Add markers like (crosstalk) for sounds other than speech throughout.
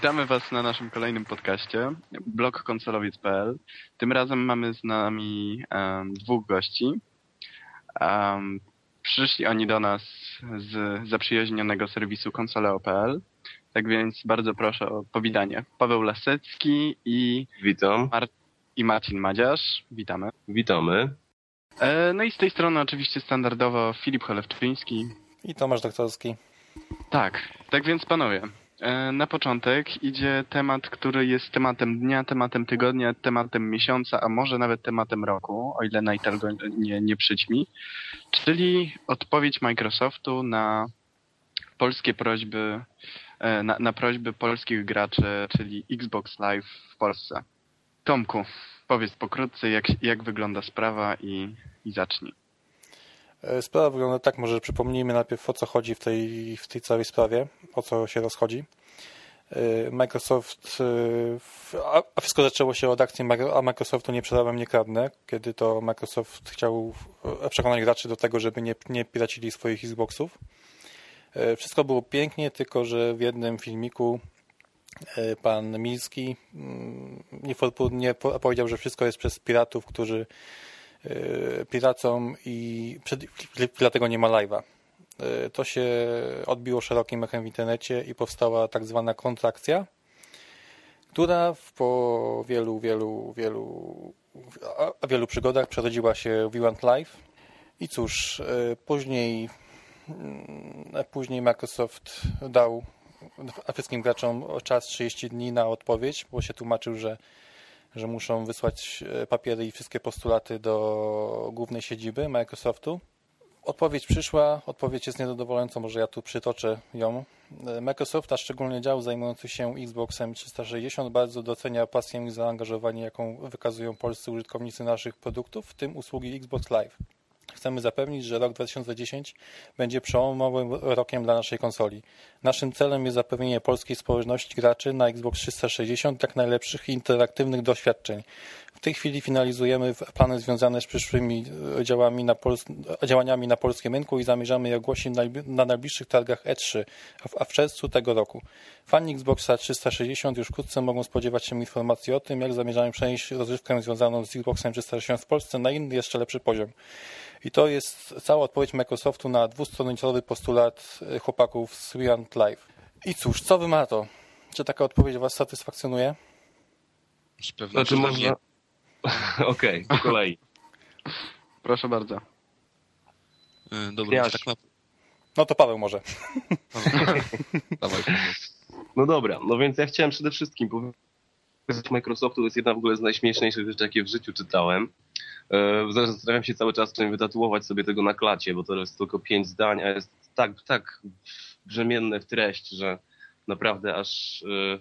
Witamy Was na naszym kolejnym podcaście, blogkonsolowiec.pl. Tym razem mamy z nami um, dwóch gości. Um, przyszli oni do nas z zaprzyjaźnionego serwisu konsoleo.pl. Tak więc bardzo proszę o powitanie. Paweł Lasecki i, Witam. Mar i Marcin Madziarz. Witamy. Witamy. E, no i z tej strony oczywiście standardowo Filip Cholewczyński. I Tomasz Doktorski. Tak, tak więc panowie, na początek idzie temat, który jest tematem dnia, tematem tygodnia, tematem miesiąca, a może nawet tematem roku, o ile Nightal go nie, nie przyćmi, czyli odpowiedź Microsoftu na polskie prośby, e, na, na prośby polskich graczy, czyli Xbox Live w Polsce. Tomku, powiedz pokrótce, jak, jak wygląda sprawa i, i zacznij. E, sprawa wygląda tak, może przypomnijmy najpierw o co chodzi w tej, w tej całej sprawie, o co się rozchodzi. E, Microsoft, e, a wszystko zaczęło się od akcji a Microsoftu nie przedałem, nie kradnę, kiedy to Microsoft chciał przekonać graczy do tego, żeby nie, nie piracili swoich Xboxów. Wszystko było pięknie, tylko że w jednym filmiku pan Milski mm, niefortunnie powiedział, że wszystko jest przez piratów, którzy piracom i dlatego nie ma live'a. To się odbiło szerokim echem w internecie i powstała tak zwana kontrakcja, która po wielu, wielu, wielu, wielu przygodach przerodziła się w Event Live. I cóż, później, później Microsoft dał wszystkim graczom czas 30 dni na odpowiedź, bo się tłumaczył, że że muszą wysłać papiery i wszystkie postulaty do głównej siedziby Microsoftu. Odpowiedź przyszła, odpowiedź jest niezadowalająca, może ja tu przytoczę ją. Microsoft, a szczególnie dział zajmujący się Xboxem 360 bardzo docenia pasję i zaangażowanie, jaką wykazują polscy użytkownicy naszych produktów, w tym usługi Xbox Live. Chcemy zapewnić, że rok 2010 będzie przełomowym rokiem dla naszej konsoli. Naszym celem jest zapewnienie polskiej społeczności graczy na Xbox 360 jak najlepszych interaktywnych doświadczeń. W tej chwili finalizujemy plany związane z przyszłymi e, działami na działaniami na polskim rynku i zamierzamy je ogłosić na najbliższych targach E3, a w czerwcu tego roku. Fani Xboxa 360 już wkrótce mogą spodziewać się informacji o tym, jak zamierzamy przenieść rozrywkę związaną z Xboxem 360 w Polsce na inny, jeszcze lepszy poziom. I to jest cała odpowiedź Microsoftu na dwustronicowy postulat e, chłopaków z Beyond Live. I cóż, co wy ma to? Czy taka odpowiedź was satysfakcjonuje? Z pewnością znaczy, można... (laughs) Okej, okay, po kolei. (laughs) Proszę bardzo. E, dobra, tak na... No to Paweł może. (laughs) Dawaj. No dobra, no więc ja chciałem przede wszystkim powiedzieć Microsoftu, to jest jedna w ogóle z najśmieszniejszych rzeczy, jakie w życiu czytałem. E, zastanawiam się cały czas, czy wytatuować sobie tego na klacie, bo to jest tylko pięć zdań, a jest tak, tak brzemienne w treść, że naprawdę aż e,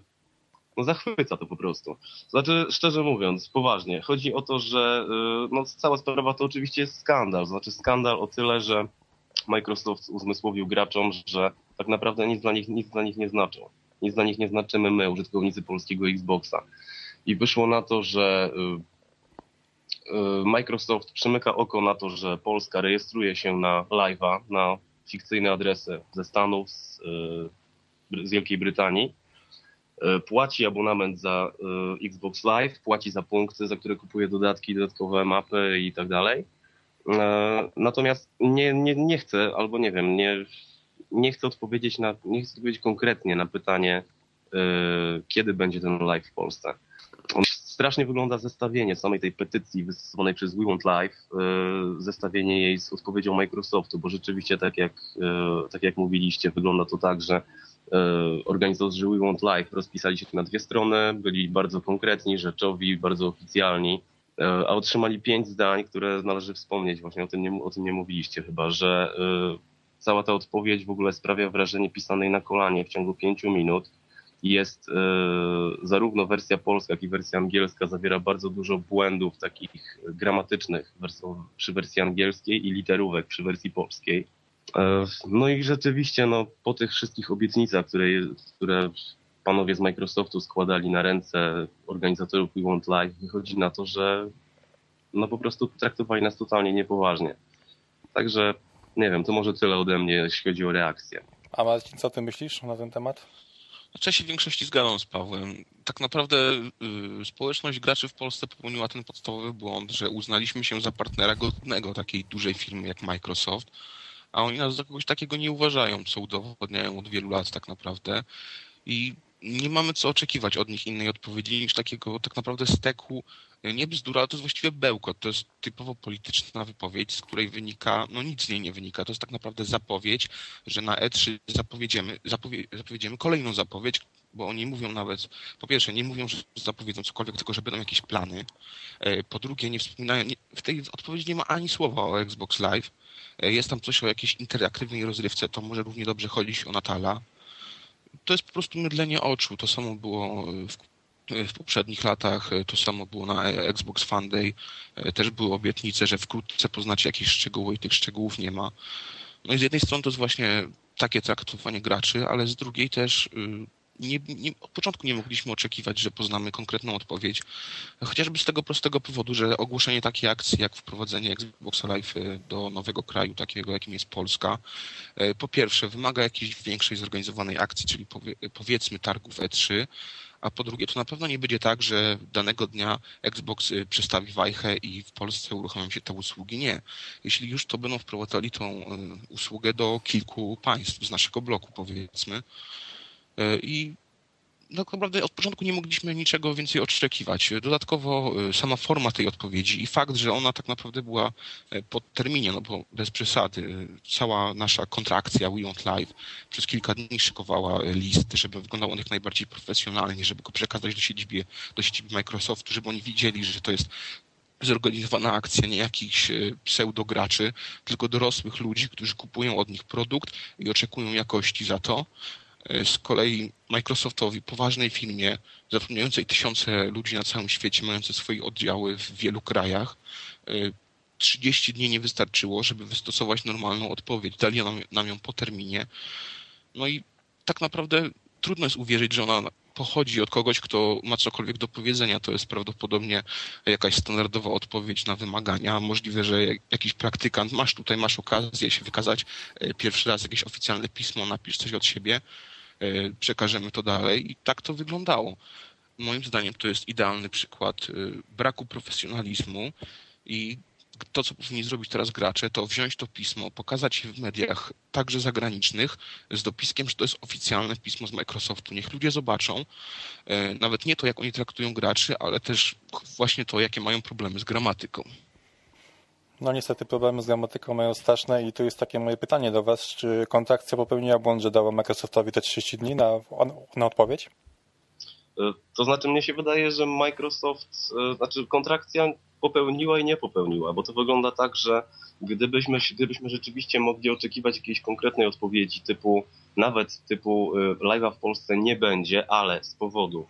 no zachwyca to po prostu. Znaczy, szczerze mówiąc, poważnie, chodzi o to, że e, no, cała sprawa to oczywiście jest skandal. Znaczy skandal o tyle, że Microsoft uzmysłowił graczom, że tak naprawdę nic dla nich, nic dla nich nie znaczą. Nic dla nich nie znaczymy my, użytkownicy polskiego Xboxa. I wyszło na to, że Y, Microsoft przymyka oko na to, że Polska rejestruje się na live'a, na fikcyjne adresy ze Stanów, z, y, z Wielkiej Brytanii, y, płaci abonament za Xbox Live, płaci za punkty, za które kupuje dodatki, dodatkowe mapy i tak dalej. Natomiast nie, nie, nie chcę, albo nie wiem, nie, nie chcę odpowiedzieć na, nie chcę odpowiedzieć konkretnie na pytanie, kiedy będzie ten live w Polsce. Strasznie wygląda zestawienie samej tej petycji wystosowanej przez We Want Life, e, zestawienie jej z odpowiedzią Microsoftu, bo rzeczywiście tak jak, e, tak jak mówiliście, wygląda to tak, że e, organizatorzy We Want Life rozpisali się na dwie strony, byli bardzo konkretni, rzeczowi, bardzo oficjalni, a otrzymali pięć zdań, które należy wspomnieć, właśnie o tym nie, o tym nie mówiliście chyba, że cała ta odpowiedź w ogóle sprawia wrażenie pisanej na kolanie w ciągu pięciu minut, jest e, zarówno wersja polska, jak i wersja angielska zawiera bardzo dużo błędów takich gramatycznych przy wersji angielskiej i literówek przy wersji polskiej. E, no i rzeczywiście no, po tych wszystkich obietnicach, które, które panowie z Microsoftu składali na ręce organizatorów We Want Live, wychodzi na to, że no po prostu traktowali nas totalnie niepoważnie. Także nie wiem, to może tyle ode mnie, jeśli chodzi o reakcję. A Marcin, co ty myślisz na ten temat? Znaczy ja się w większości zgadzam z Pawłem. Tak naprawdę y, społeczność graczy w Polsce popełniła ten podstawowy błąd, że uznaliśmy się za partnera godnego takiej dużej firmy jak Microsoft, a oni nas za kogoś takiego nie uważają, co udowodniają od wielu lat tak naprawdę. I nie mamy co oczekiwać od nich innej odpowiedzi niż takiego tak naprawdę steku, nie bzdura, to jest właściwie bełkot. To jest typowo polityczna wypowiedź, z której wynika, no nic z niej nie wynika. To jest tak naprawdę zapowiedź, że na E3 zapowiedziemy, zapowie, zapowiedziemy kolejną zapowiedź, bo oni mówią nawet, po pierwsze, nie mówią, że zapowiedzą cokolwiek, tylko że będą jakieś plany. E, po drugie, nie wspominają, nie, w tej odpowiedzi nie ma ani słowa o Xbox Live. E, jest tam coś o jakiejś interaktywnej rozrywce, to może równie dobrze chodzić o Natala to jest po prostu mydlenie oczu. To samo było w, w poprzednich latach, to samo było na Xbox Fan Day. Też były obietnice, że wkrótce poznacie jakieś szczegóły i tych szczegółów nie ma. No i z jednej strony to jest właśnie takie traktowanie graczy, ale z drugiej też y, nie, nie, od początku nie mogliśmy oczekiwać, że poznamy konkretną odpowiedź, chociażby z tego prostego powodu, że ogłoszenie takiej akcji jak wprowadzenie Xbox Live e, do nowego kraju, takiego jakim jest Polska, e, po pierwsze wymaga jakiejś większej zorganizowanej akcji, czyli powie, powiedzmy targów E3, a po drugie, to na pewno nie będzie tak, że danego dnia Xbox e, przestawi wajchę i w Polsce uruchomią się te usługi. Nie. Jeśli już, to będą wprowadzali tą usługę do kilku państw z naszego bloku, powiedzmy. E, I tak naprawdę od początku nie mogliśmy niczego więcej oczekiwać. Dodatkowo e, sama forma tej odpowiedzi i fakt, że ona tak naprawdę była e, pod terminie, no bo bez przesady, cała nasza kontrakcja We Want Live przez kilka dni szykowała list, żeby wyglądał on jak najbardziej profesjonalnie, żeby go przekazać do siedziby, do siedziby Microsoftu, żeby oni widzieli, że to jest zorganizowana akcja nie jakichś pseudograczy, tylko dorosłych ludzi, którzy kupują od nich produkt i oczekują jakości za to. E, z kolei Microsoftowi, poważnej firmie, zatrudniającej tysiące ludzi na całym świecie, mającej swoje oddziały w wielu krajach, 30 e, dni nie wystarczyło, żeby wystosować normalną odpowiedź. Dali nam, nam ją po terminie. No i tak naprawdę trudno jest uwierzyć, że ona pochodzi od kogoś, kto ma cokolwiek do powiedzenia. To jest prawdopodobnie jakaś standardowa odpowiedź na wymagania. Możliwe, że jakiś praktykant, masz tutaj, masz okazję się wykazać, e, pierwszy raz jakieś oficjalne pismo, napisz coś od siebie, przekażemy to dalej i tak to wyglądało. Moim zdaniem to jest idealny przykład e, braku profesjonalizmu i to, co powinni zrobić teraz gracze, to wziąć to pismo, pokazać je w mediach, także zagranicznych, z dopiskiem, że to jest oficjalne pismo z Microsoftu. Niech ludzie zobaczą e, nawet nie to, jak oni traktują graczy, ale też właśnie to, jakie mają problemy z gramatyką. No niestety problemy z gramatyką mają straszne i tu jest takie moje pytanie do Was, czy kontrakcja popełniła błąd, że dała Microsoftowi te 30 dni na, na odpowiedź? E, to znaczy mnie się wydaje, że Microsoft, e, znaczy kontrakcja popełniła i nie popełniła, bo to wygląda tak, że gdybyśmy, gdybyśmy rzeczywiście mogli oczekiwać jakiejś konkretnej odpowiedzi typu, nawet typu y, live'a w Polsce nie będzie, ale z powodu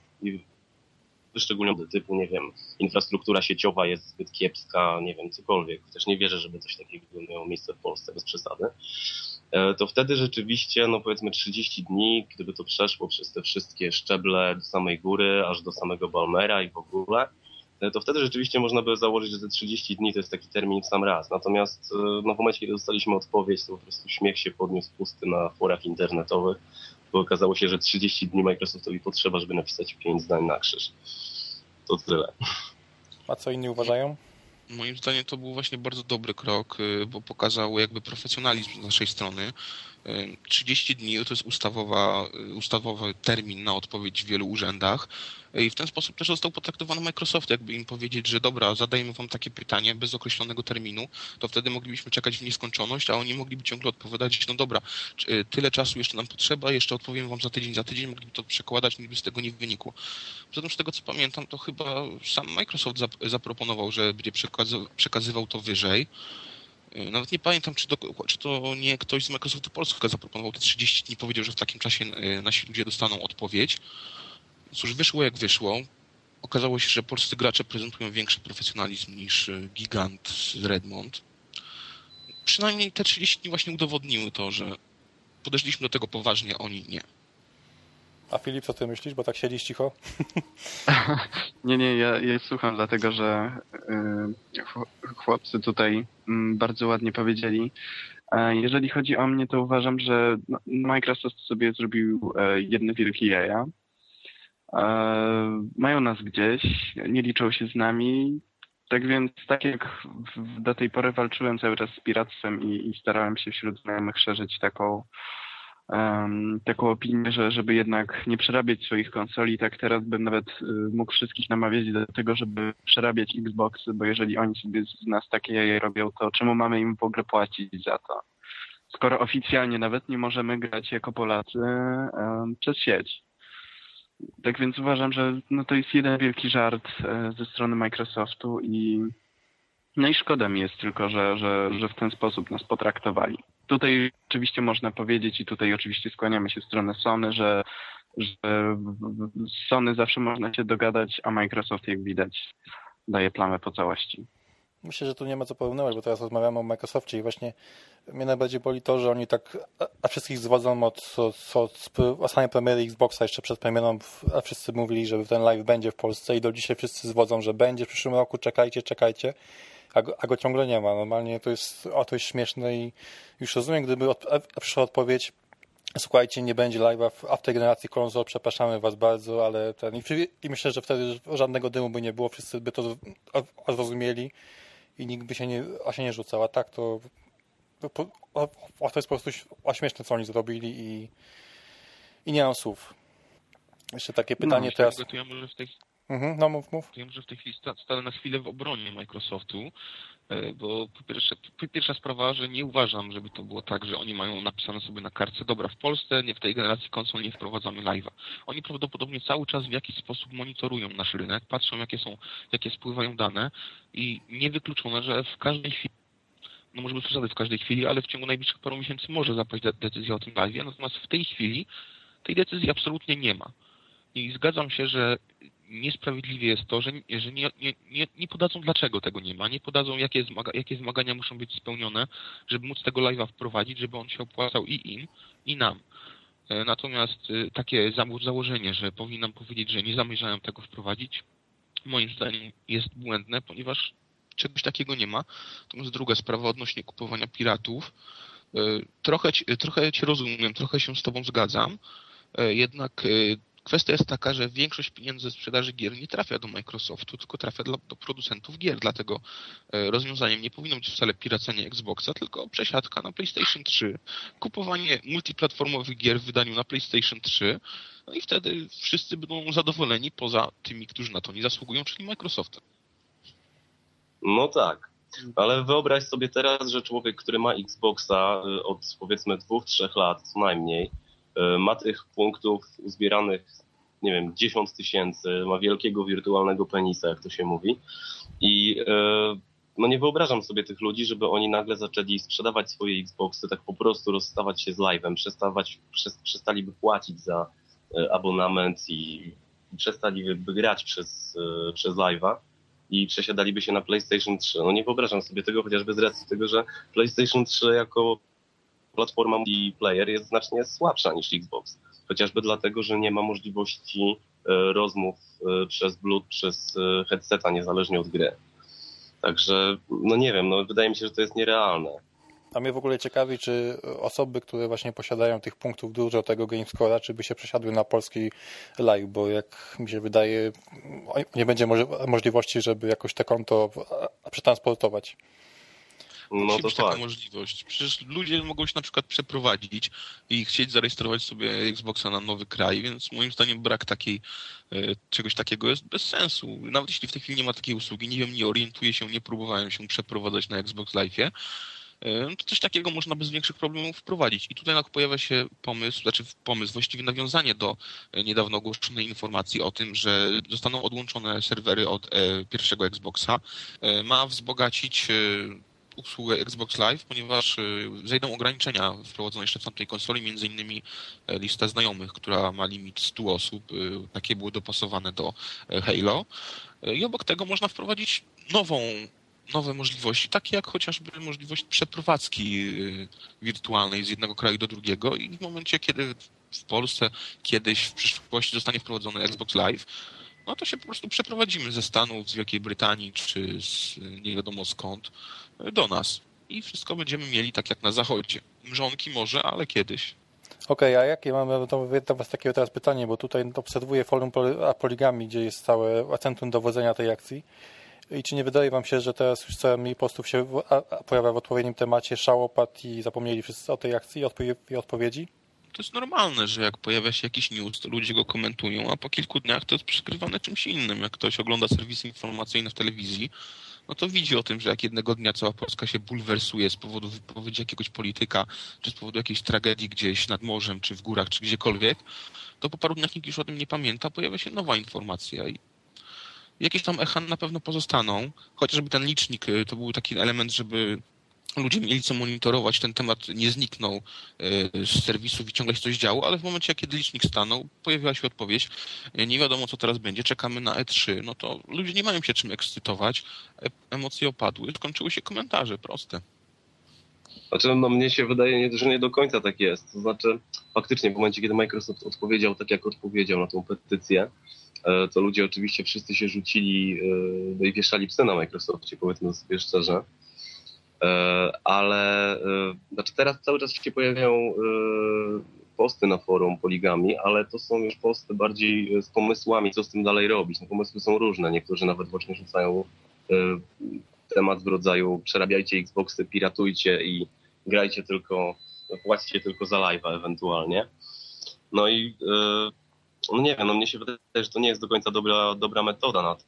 wyszczególnione typu, nie wiem, infrastruktura sieciowa jest zbyt kiepska, nie wiem, cokolwiek, chociaż nie wierzę, żeby coś takiego miało miejsce w Polsce, bez przesady, e, to wtedy rzeczywiście, no powiedzmy 30 dni, gdyby to przeszło przez te wszystkie szczeble do samej góry, aż do samego Balmera i w ogóle, E, to wtedy rzeczywiście można by założyć, że te 30 dni to jest taki termin w sam raz. Natomiast e, no, w momencie, kiedy dostaliśmy odpowiedź, to po prostu śmiech się podniósł pusty na forach internetowych, bo okazało się, że 30 dni Microsoftowi potrzeba, żeby napisać 5 zdań na krzyż. To tyle. A co inni uważają? Moim zdaniem to był właśnie bardzo dobry krok, e, bo pokazał jakby profesjonalizm z naszej strony. 30 dni to jest ustawowa, ustawowy termin na odpowiedź w wielu urzędach. I w ten sposób też został potraktowany Microsoft, jakby im powiedzieć, że dobra, zadajemy wam takie pytanie bez określonego terminu, to wtedy moglibyśmy czekać w nieskończoność, a oni mogliby ciągle odpowiadać, no dobra, y, tyle czasu jeszcze nam potrzeba, jeszcze odpowiemy wam za tydzień, za tydzień, mogliby to przekładać, nic by z tego nie wynikło. Poza tym, z tego co pamiętam, to chyba sam Microsoft zaproponował, że będzie przekazywał to wyżej. Y, nawet nie pamiętam, czy to, czy to nie ktoś z Microsoftu Polska zaproponował te 30 dni, powiedział, że w takim czasie y, nasi ludzie dostaną odpowiedź. Cóż, wyszło jak wyszło. Okazało się, że polscy gracze prezentują większy profesjonalizm niż e, gigant z Redmond. Przynajmniej te 30 dni właśnie udowodniły to, że podeszliśmy do tego poważnie, oni nie. A Filip, co ty myślisz, bo tak siedzisz cicho? (laughs) nie, nie, ja, ja słucham, dlatego że y, chłopcy tutaj mm, bardzo ładnie powiedzieli, Jeżeli chodzi o mnie, to uważam, że no, Microsoft sobie zrobił jedne wielkie jaja. Mają nas gdzieś, nie liczą się z nami, tak więc, tak jak do tej pory walczyłem cały czas z piractwem i, i starałem się wśród znajomych szerzyć taką, um, taką opinię, że żeby jednak nie przerabiać swoich konsoli, tak teraz bym nawet y, mógł wszystkich namawiać do tego, żeby przerabiać Xboxy, bo jeżeli oni sobie z nas takie jaje robią, to czemu mamy im w ogóle płacić za to? Skoro oficjalnie nawet nie możemy grać jako Polacy przez sieć. Tak więc uważam, że no to jest jeden wielki żart e, ze strony Microsoftu i no i szkoda mi jest tylko, że, że, że w ten sposób nas potraktowali. Tutaj oczywiście można powiedzieć i tutaj oczywiście skłaniamy się w stronę Sony, że, że Sony zawsze można się dogadać, a Microsoft jak widać daje plamę po całości. Myślę, że tu nie ma co porównywać, bo teraz rozmawiamy o Microsoftie i właśnie mnie najbardziej boli to, że oni tak a wszystkich zwodzą od, od, od, samej premiery Xboxa jeszcze przed premierą, a wszyscy mówili, że ten live będzie w Polsce i do dzisiaj wszyscy zwodzą, że będzie w przyszłym roku, czekajcie, czekajcie, a go, a go ciągle nie ma. Normalnie to jest, o, to jest śmieszne i już rozumiem, gdyby od, przyszła odpowiedź Słuchajcie, nie będzie live'a w tej generacji konsol, przepraszamy Was bardzo, ale ten, i, i myślę, że wtedy żadnego dymu by nie było, wszyscy by to zrozumieli i nikt by się nie, a się nie rzucał. A tak to, to, to jest po prostu śmieszne, co oni zrobili i, i nie mam słów. Jeszcze takie no, pytanie no, teraz. Ja może w tej... Mhm, no mów, mów. Ja może w tej chwili stanę na chwilę w obronie Microsoftu, E, bo po pierwsze, pierwsza sprawa, że nie uważam, żeby to było tak, że oni mają napisane sobie na kartce, dobra, w Polsce nie w tej generacji konsol nie wprowadzamy live'a. Oni prawdopodobnie cały czas w jakiś sposób monitorują nasz rynek, patrzą jakie są, jakie spływają dane i niewykluczone, że w każdej chwili no może być przesady w każdej chwili, ale w ciągu najbliższych paru miesięcy może zapaść decyzja o tym live, natomiast w tej chwili tej decyzji absolutnie nie ma. I zgadzam się, że niesprawiedliwie jest to, że, że nie, nie, nie, nie podadzą dlaczego tego nie ma, nie podadzą jakie, zmaga, jakie wymagania muszą być spełnione, żeby móc tego live'a wprowadzić, żeby on się opłacał i im, i nam. E, natomiast e, takie założenie, że powinnam powiedzieć, że nie zamierzają tego wprowadzić, moim zdaniem jest błędne, ponieważ czegoś takiego nie ma. To jest druga sprawa odnośnie kupowania piratów. E, trochę, trochę Cię rozumiem, trochę się z Tobą zgadzam, jednak Kwestia jest taka, że większość pieniędzy ze sprzedaży gier nie trafia do Microsoftu, tylko trafia do, do producentów gier. Dlatego e, rozwiązaniem nie powinno być wcale piracenie Xboxa, tylko przesiadka na PlayStation 3, kupowanie multiplatformowych gier w wydaniu na PlayStation 3, no i wtedy wszyscy będą zadowoleni poza tymi, którzy na to nie zasługują, czyli Microsoftem. No tak. Ale wyobraź sobie teraz, że człowiek, który ma Xboxa e, od powiedzmy dwóch, trzech lat co najmniej, ma tych punktów uzbieranych, nie wiem, 10 tysięcy, ma wielkiego wirtualnego penisa, jak to się mówi. I e, no nie wyobrażam sobie tych ludzi, żeby oni nagle zaczęli sprzedawać swoje Xboxy, tak po prostu rozstawać się z live'em, przestawać, przestaliby płacić za e, abonament i przestaliby grać przez, przez live'a i przesiadaliby się na PlayStation 3. No nie wyobrażam sobie tego, chociażby z racji tego, że PlayStation 3 jako platforma multiplayer jest znacznie słabsza niż Xbox. Chociażby dlatego, że nie ma możliwości e, rozmów e, przez Bluetooth, przez e, headseta, niezależnie od gry. Także, no nie wiem, no wydaje mi się, że to jest nierealne. A mnie w ogóle ciekawi, czy osoby, które właśnie posiadają tych punktów dużo tego GameScore'a, czy by się przesiadły na polski live, bo jak mi się wydaje, nie będzie możliwości, żeby jakoś te konto przetransportować. No Musi być taka możliwość. Przecież ludzie mogą się na przykład przeprowadzić i chcieć zarejestrować sobie Xboxa na nowy kraj, więc moim zdaniem brak takiej, e, czegoś takiego jest bez sensu. Nawet jeśli w tej chwili nie ma takiej usługi, nie wiem, nie orientuję się, nie próbowałem się przeprowadzać na Xbox Live'ie, e, to coś takiego można bez większych problemów wprowadzić. I tutaj pojawia się pomysł, znaczy pomysł, właściwie nawiązanie do e, niedawno ogłoszonej informacji o tym, że zostaną odłączone serwery od pierwszego Xboxa. Ma wzbogacić usługę Xbox Live, ponieważ y, zejdą ograniczenia wprowadzone jeszcze w tamtej konsoli, między innymi e, lista znajomych, która ma limit 100 osób, y, takie były dopasowane do e, Halo. E, I obok tego można wprowadzić nową nowe możliwości, takie jak chociażby możliwość przeprowadzki y, wirtualnej z jednego kraju do drugiego i w momencie, kiedy w Polsce kiedyś w przyszłości zostanie wprowadzony Xbox Live, no to się po prostu przeprowadzimy ze Stanów, z Wielkiej Brytanii, czy z nie wiadomo skąd do nas. i wszystko będziemy mieli tak jak na zachodzie. Mrzonki może, ale kiedyś. Okej, okay, a jakie mamy to do Was takie teraz pytanie, bo tutaj obserwuję forum Poligami, gdzie jest całe centrum dowodzenia tej akcji. I czy nie wydaje Wam się, że teraz już coraz mniej postów się pojawia w odpowiednim temacie szałopat i zapomnieli wszyscy o tej akcji i odpowiedzi? To jest normalne, że jak pojawia się jakiś news, to ludzie go komentują, a po kilku dniach to jest przykrywane czymś innym. Jak ktoś ogląda serwisy informacyjne w telewizji, no to widzi o tym, że jak jednego dnia cała Polska się bulwersuje z powodu wypowiedzi jakiegoś polityka, czy z powodu jakiejś tragedii gdzieś nad morzem, czy w górach, czy gdziekolwiek, to po paru dniach nikt już o tym nie pamięta, pojawia się nowa informacja i jakieś tam echa na pewno pozostaną, chociażby ten licznik y, to był taki element, żeby ludzie mieli co monitorować, ten temat nie zniknął y, z serwisów i ciągle się coś działo, ale w momencie, kiedy licznik stanął, pojawiła się odpowiedź, y, nie wiadomo co teraz będzie, czekamy na E3, no to ludzie nie mają się czym ekscytować, e, emocje opadły, skończyły się komentarze, proste. Znaczy, no mnie się wydaje, że nie do końca tak jest. To znaczy, faktycznie w momencie, kiedy Microsoft odpowiedział tak, jak odpowiedział na tą petycję, E, to ludzie oczywiście wszyscy się rzucili e, no i wieszali psy na Microsoftie, powiedzmy sobie szczerze. E, ale znaczy teraz cały czas się pojawiają posty na forum poligami, ale to są już posty bardziej z pomysłami, co z tym dalej robić. No, pomysły są różne, niektórzy nawet właśnie rzucają temat w rodzaju przerabiajcie Xboxy, piratujcie i grajcie tylko, płacicie tylko za live'a ewentualnie. No i no nie wiem, no mnie się wydaje, że to nie jest do końca dobra, dobra metoda na to.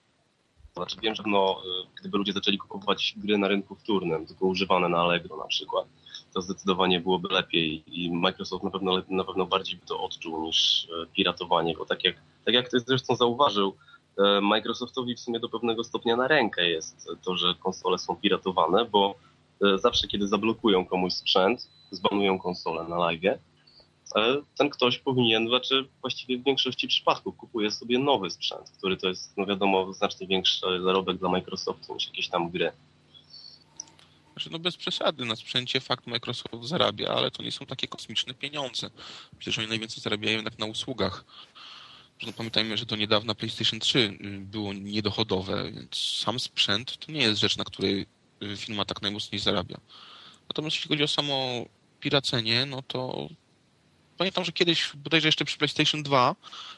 Znaczy wiem, że no, gdyby ludzie zaczęli kupować gry na rynku wtórnym, tylko używane na Allegro na przykład, to zdecydowanie byłoby lepiej i Microsoft na pewno, na pewno bardziej by to odczuł niż y, piratowanie, bo tak jak, tak jak ty zresztą zauważył, y, Microsoftowi w sumie do pewnego stopnia na rękę jest to, że konsole są piratowane, bo zawsze kiedy zablokują komuś sprzęt, zbanują konsolę na live, ten ktoś powinien, znaczy właściwie w większości przypadków kupuje sobie nowy sprzęt, który to jest, no wiadomo, znacznie większy zarobek dla Microsoftu niż jakieś tam gry. Znaczy, no bez przesady, na sprzęcie fakt Microsoft zarabia, ale to nie są takie kosmiczne pieniądze. Przecież oni najwięcej zarabiają jednak na usługach. No pamiętajmy, że do niedawna PlayStation 3 y, było niedochodowe, więc sam sprzęt to nie jest rzecz, na której y, firma tak najmocniej zarabia. Natomiast jeśli chodzi o samo piracenie, no to pamiętam, że kiedyś, bodajże jeszcze przy PlayStation 2,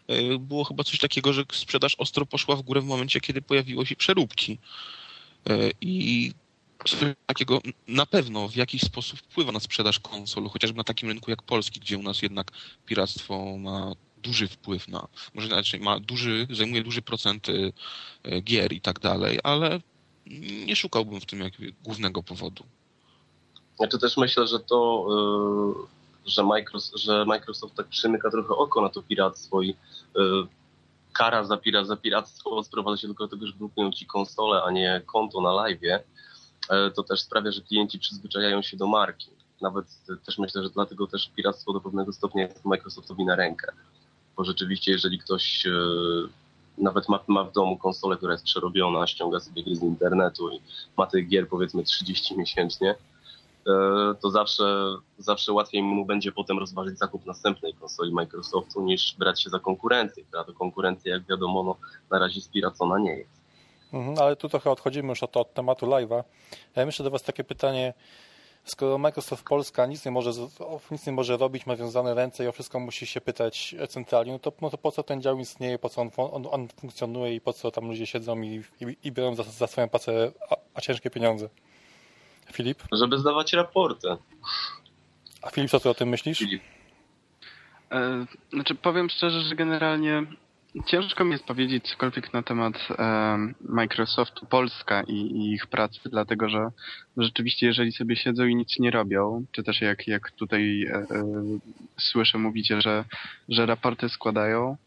y, było chyba coś takiego, że sprzedaż ostro poszła w górę w momencie, kiedy pojawiło się przeróbki. Y, I coś takiego na pewno w jakiś sposób wpływa na sprzedaż konsol, chociażby na takim rynku jak polski, gdzie u nas jednak piractwo ma duży wpływ na, może inaczej, ma duży, zajmuje duży procent y, gier i tak dalej, ale nie szukałbym w tym jakby głównego powodu. Ja to też myślę, że to że Microsoft, że Microsoft tak przymyka trochę oko na to piractwo i y, kara za, pira, za piractwo sprowadza się tylko do tego, że blokują ci konsolę, a nie konto na live, y, to też sprawia, że klienci przyzwyczajają się do marki. Nawet też myślę, że dlatego też piractwo do pewnego stopnia jest Microsoftowi na rękę. Bo rzeczywiście, jeżeli ktoś y, nawet ma, ma, w domu konsolę, która jest przerobiona, ściąga sobie gry z internetu i ma tych gier powiedzmy 30 miesięcznie, E, to zawsze, zawsze łatwiej mu będzie potem rozważyć zakup następnej konsoli Microsoftu niż brać się za konkurencję, która to konkurencja, jak wiadomo, no, na razie spiracona nie jest. Mhm, ale tu trochę odchodzimy już od, od tematu live'a. Ja myślę do Was takie pytanie, skoro Microsoft Polska nic nie może, nic nie może robić, ma wiązane ręce i o wszystko musi się pytać centralnie, no to, no to po co ten dział istnieje, po co on, on, on funkcjonuje i po co tam ludzie siedzą i, i, i biorą za, za swoją pracę a, a ciężkie pieniądze? Filip? Żeby zdawać raporty. A Filip, co ty o tym myślisz? Filip. E, znaczy powiem szczerze, że generalnie ciężko mi jest powiedzieć cokolwiek na temat e, Microsoftu Polska i, i, ich pracy, dlatego że rzeczywiście jeżeli sobie siedzą i nic nie robią, czy też jak, jak tutaj e, e słyszę mówicie, że, że raporty składają,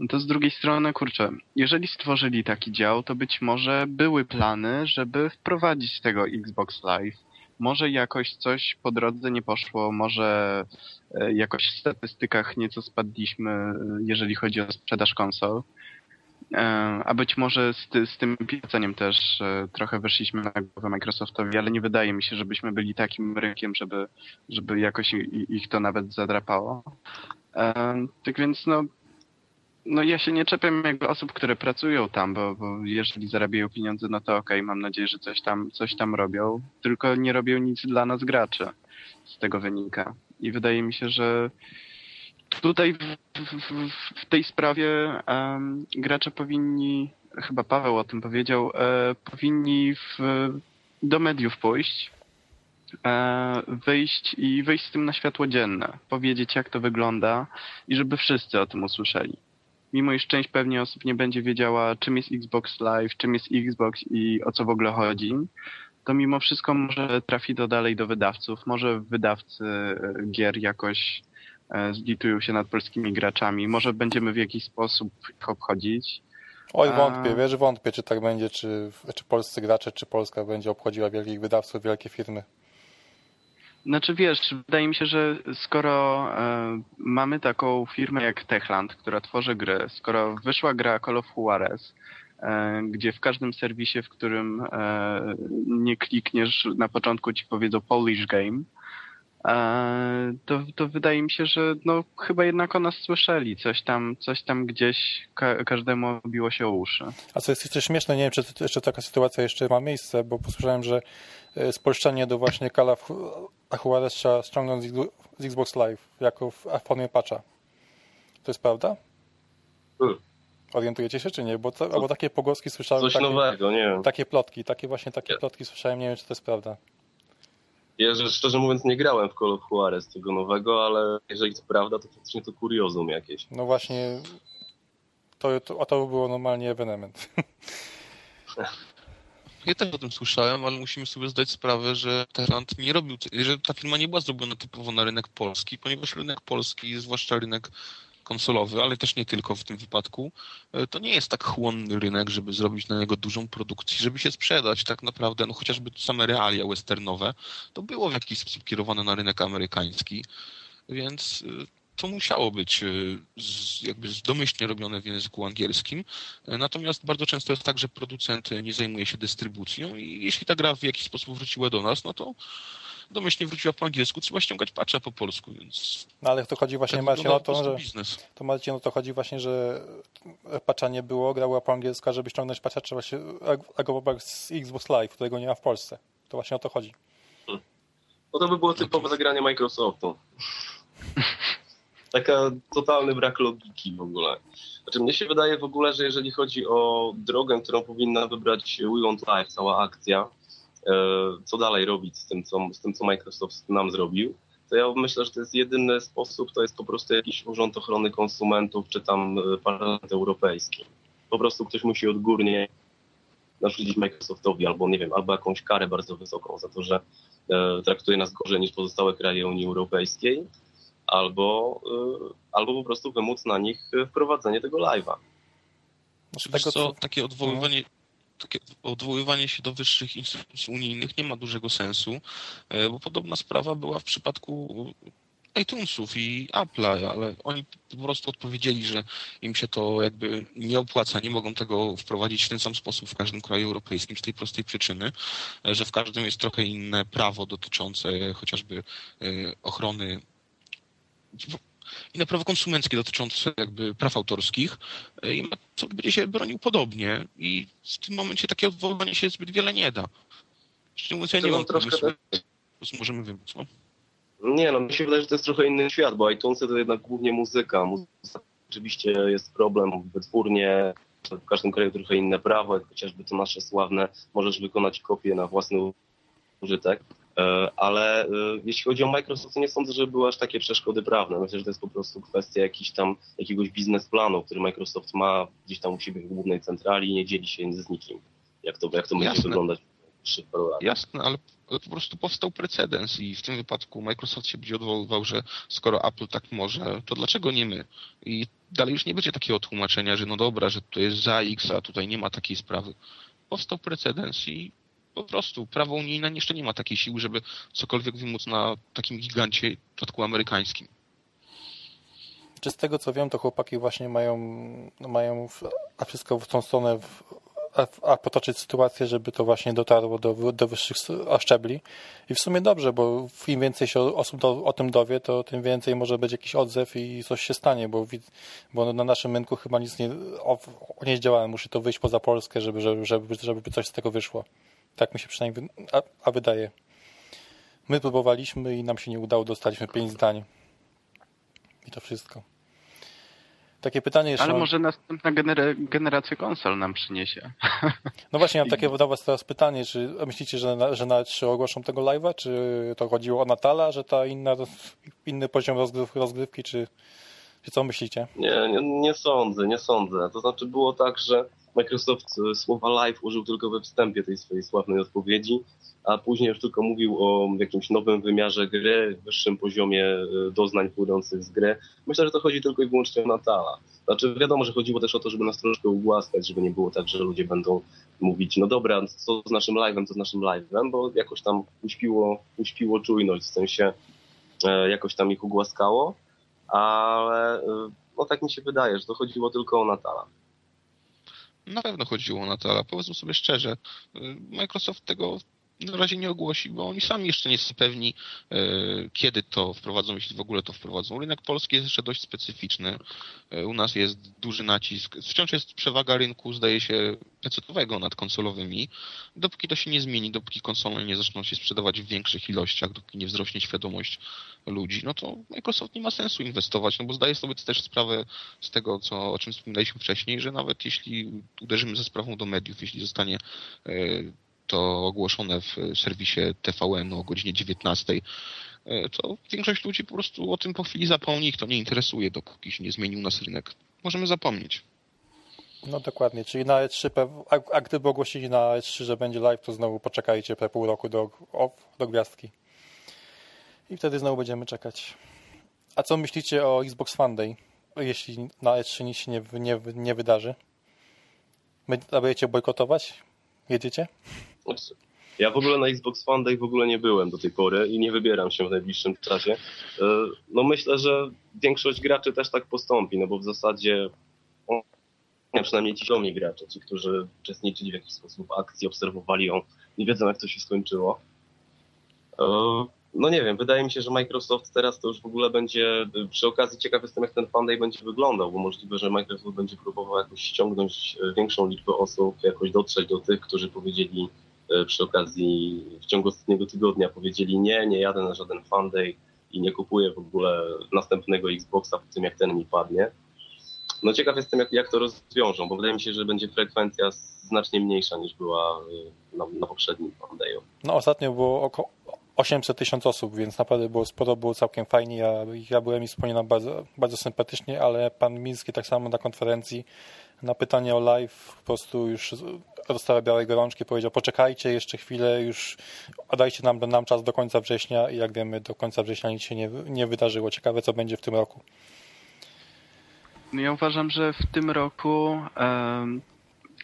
no to z drugiej strony, kurczę, jeżeli stworzyli taki dział, to być może były plany, żeby wprowadzić tego Xbox Live. Może jakoś coś po drodze nie poszło, może e, jakoś w statystykach nieco spadliśmy, e, jeżeli chodzi o sprzedaż konsol. E, a być może z, z tym pieceniem też trochę wyszliśmy na głowę Microsoftowi, ale nie wydaje mi się, żebyśmy byli takim rynkiem, żeby, żeby jakoś ich to nawet zadrapało. Tak więc no, No ja się nie czepiam jakby osób, które pracują tam, bo, bo jeżeli zarabiają pieniądze, no to okej, okay, mam nadzieję, że coś tam, coś tam robią, tylko nie robią nic dla nas graczy. Z tego wynika. I wydaje mi się, że tutaj w, w, w tej sprawie um, gracze powinni, chyba Paweł o tym powiedział, e, powinni w, do mediów pójść, e, wyjść i wyjść z tym na światło dzienne, powiedzieć jak to wygląda i żeby wszyscy o tym usłyszeli. Mimo iż część pewnie osób nie będzie wiedziała, czym jest Xbox Live, czym jest Xbox i o co w ogóle chodzi, to mimo wszystko może trafi to dalej do wydawców. Może wydawcy e, gier jakoś e, zlitują się nad polskimi graczami. Może będziemy w jakiś sposób ich obchodzić. Oj, wątpię, wiesz, wątpię, czy tak będzie, czy, czy polscy gracze, czy Polska będzie obchodziła wielkich wydawców, wielkie firmy. Znaczy wiesz, wydaje mi się, że skoro e, mamy taką firmę jak Techland, która tworzy gry, skoro wyszła gra Call of Juarez, e, gdzie w każdym serwisie, w którym e, nie klikniesz, na początku ci powiedzą Polish Game, to, to wydaje mi się, że no, chyba jednak o nas słyszeli. Coś tam, coś tam gdzieś ka każdemu biło się o uszy. A co jest jeszcze śmieszne, nie wiem, czy jeszcze taka sytuacja jeszcze ma miejsce, bo posłyszałem, że e, spolszczenie do właśnie Call of Juarez trzeba ściągnąć z Xbox Live jako w formie patcha. To jest prawda? Hmm. Orientujecie się czy nie? Bo, to, albo takie pogłoski słyszałem. Coś takie, nowego, nie wiem. Takie plotki, takie właśnie takie plotki słyszałem, nie wiem czy to jest prawda. Ja że szczerze mówiąc nie grałem w Call of Juarez tego nowego, ale jeżeli to prawda, to faktycznie to kuriozum jakieś. No właśnie, to, to, a to było normalnie ewenement. (laughs) Ja też o tym słyszałem, ale musimy sobie zdać sprawę, że Terant nie robił, że ta firma nie była zrobiona typowo na rynek polski, ponieważ rynek polski, zwłaszcza rynek konsolowy, ale też nie tylko w tym wypadku, e, to nie jest tak chłonny rynek, żeby zrobić na niego dużą produkcję, żeby się sprzedać tak naprawdę, no chociażby same realia westernowe, to było w jakiś sposób kierowane na rynek amerykański, więc e, to musiało być e, jakby domyślnie robione w języku angielskim. Natomiast bardzo często jest tak, że producent nie zajmuje się dystrybucją i jeśli ta gra w jakiś sposób wróciła do nas, no to domyślnie wróciła po angielsku, trzeba ściągać patcha po polsku, więc... No ale to chodzi właśnie, tak Marcin, o to, że... Biznes. To Marcin, no to chodzi właśnie, że patcha nie było, grała po angielsku, żeby ściągnąć patcha trzeba się agować z Xbox Live, którego nie ma w Polsce. To właśnie o to chodzi. No to by było typowe zagranie Microsoftu. (laughs) Taka totalny brak logiki w ogóle. Znaczy mnie się wydaje w ogóle, że jeżeli chodzi o drogę, którą powinna wybrać We Want Live, cała akcja, co dalej robić z tym, co, z tym, co Microsoft nam zrobił, to ja myślę, że to jest jedyny sposób, to jest po prostu jakiś urząd ochrony konsumentów, czy tam e, Parlament Europejski. Po prostu ktoś musi odgórnie narzucić Microsoftowi albo, nie wiem, albo jakąś karę bardzo wysoką za to, że e, traktuje nas gorzej niż pozostałe kraje Unii Europejskiej, albo, e, albo po prostu wymóc na nich wprowadzenie tego live'a. Znaczy, tego, co, takie odwoływanie, takie odwoływanie się do wyższych instytucji unijnych nie ma dużego sensu, e, bo podobna sprawa była w przypadku iTunesów i Apple'a, ale oni po prostu odpowiedzieli, że im się to jakby nie opłaca, nie mogą tego wprowadzić w ten sam sposób w każdym kraju europejskim z tej prostej przyczyny, e, że w każdym jest trochę inne prawo dotyczące chociażby e, ochrony inne prawo konsumenckie dotyczące jakby praw autorskich e, i co będzie się bronił podobnie i w tym momencie takie odwoływanie się zbyt wiele nie da. Szczerze mówiąc, ja nie mam troszkę pomysłu, możemy wymóc. No? Nie, no mi się wydaje, że to jest trochę inny świat, bo iTunesy to jednak głównie muzyka. Muzyka oczywiście jest problem wytwórnie, w każdym kraju trochę inne prawo, chociażby to nasze sławne, możesz wykonać kopię na własny użytek. E, ale e, jeśli chodzi o Microsoft, to nie sądzę, że były aż takie przeszkody prawne. Myślę, że to jest po prostu kwestia jakiś tam, jakiegoś biznesplanu, który Microsoft ma gdzieś tam u siebie w głównej centrali i nie dzieli się z nikim. Jak to, jak to będzie wyglądać. Jasne, ale po prostu powstał precedens i w tym wypadku Microsoft się będzie odwoływał, że skoro Apple tak może, to dlaczego nie my? I dalej już nie będzie takiego tłumaczenia, że no dobra, że to jest za X, a tutaj nie ma takiej sprawy. Powstał precedens i po prostu prawo unijne jeszcze nie ma takiej siły, żeby cokolwiek wymóc na takim gigancie przypadku amerykańskim. Czy z tego co wiem, to chłopaki właśnie mają, mają a wszystko w tą stronę w, a, a potoczyć sytuację, żeby to właśnie dotarło do, do wyższych szczebli. I w sumie dobrze, bo im więcej się osób do, o tym dowie, to tym więcej może być jakiś odzew i coś się stanie, bo, bo na naszym rynku chyba nic nie, o, nie zdziałałem. Musi to wyjść poza Polskę, żeby, żeby, żeby, żeby coś z tego wyszło. Tak mi się przynajmniej a, a wydaje. My próbowaliśmy i nam się nie udało, dostaliśmy pięć zdań. I to wszystko. Takie pytanie jeszcze. Ale może następna genera generacja konsol nam przyniesie. No właśnie, mam (laughs) takie do Was teraz pytanie, czy myślicie, że na, że na 3 ogłoszą tego live'a, czy to chodziło o Natala, że ta inna, inny poziom rozgryw, rozgrywki, czy, czy co myślicie? Nie, nie, nie sądzę, nie sądzę. To znaczy było tak, że Microsoft słowa live użył tylko we wstępie tej swojej sławnej odpowiedzi, a później już tylko mówił o jakimś nowym wymiarze gry, wyższym poziomie e, doznań płynących z gry. Myślę, że to chodzi tylko i wyłącznie o Natala. Znaczy wiadomo, że chodziło też o to, żeby nas troszkę ugłaskać, żeby nie było tak, że ludzie będą mówić, no dobra, co z naszym live'em, co z naszym live'em, bo jakoś tam uśpiło, uśpiło czujność, w sensie e, jakoś tam ich ugłaskało, ale e, no tak mi się wydaje, że to chodziło tylko o Natala. Na pewno chodziło o Natala. Powiedzmy sobie szczerze, Microsoft tego na razie nie ogłosi, bo oni sami jeszcze nie są pewni, e, kiedy to wprowadzą, jeśli w ogóle to wprowadzą. Rynek polski jest jeszcze dość specyficzny. E, u nas jest duży nacisk. Wciąż jest przewaga rynku, zdaje się, pecetowego nad konsolowymi. Dopóki to się nie zmieni, dopóki konsole nie zaczną się sprzedawać w większych ilościach, dopóki nie wzrośnie świadomość ludzi, no to Microsoft nie ma sensu inwestować, no bo zdaje sobie też sprawę z tego, co, o czym wspominaliśmy wcześniej, że nawet jeśli uderzymy ze sprawą do mediów, jeśli zostanie e, to ogłoszone w serwisie TVN o godzinie 19, e, to większość ludzi po prostu o tym po chwili zapomni, ich to nie interesuje, dopóki się nie zmienił nas rynek. Możemy zapomnieć. No dokładnie, czyli na E3, a, gdyby ogłosili na E3, że będzie live, to znowu poczekajcie po pół roku do, do gwiazdki. I wtedy znowu będziemy czekać. A co myślicie o Xbox Fan Day, jeśli na E3 nic się nie, nie, nie wydarzy? Będziecie bojkotować? Jedziecie? Ja w ogóle na Xbox One Day w ogóle nie byłem do tej pory i nie wybieram się w najbliższym czasie. E, no myślę, że większość graczy też tak postąpi, no bo w zasadzie przynajmniej ci świadomi gracze, ci, którzy uczestniczyli w jakiś sposób w akcji, obserwowali ją, nie wiedzą jak to się skończyło. E, no nie wiem, wydaje mi się, że Microsoft teraz to już w ogóle będzie, przy okazji ciekaw jestem jak ten Funday będzie wyglądał, bo możliwe, że Microsoft będzie próbował jakoś ściągnąć e, większą liczbę osób, jakoś dotrzeć do tych, którzy powiedzieli przy okazji w ciągu ostatniego tygodnia powiedzieli nie, nie jadę na żaden Funday i nie kupuję w ogóle następnego Xboxa po tym jak ten mi padnie. No ciekaw jestem jak, jak to rozwiążą, bo wydaje mi się, że będzie frekwencja znacznie mniejsza niż była e, na, na poprzednim Fundayu. No ostatnio było około 800 tysięcy osób, więc naprawdę było sporo, było całkiem fajnie. Ja, ja byłem i wspominam bardzo, bardzo sympatycznie, ale pan Miński tak samo na konferencji na pytanie o live po prostu już rozstawia białej gorączki, powiedział poczekajcie jeszcze chwilę, już dajcie nam, nam czas do końca września i jak wiemy do końca września nic się nie, nie wydarzyło. Ciekawe co będzie w tym roku. Ja uważam, że w tym roku um,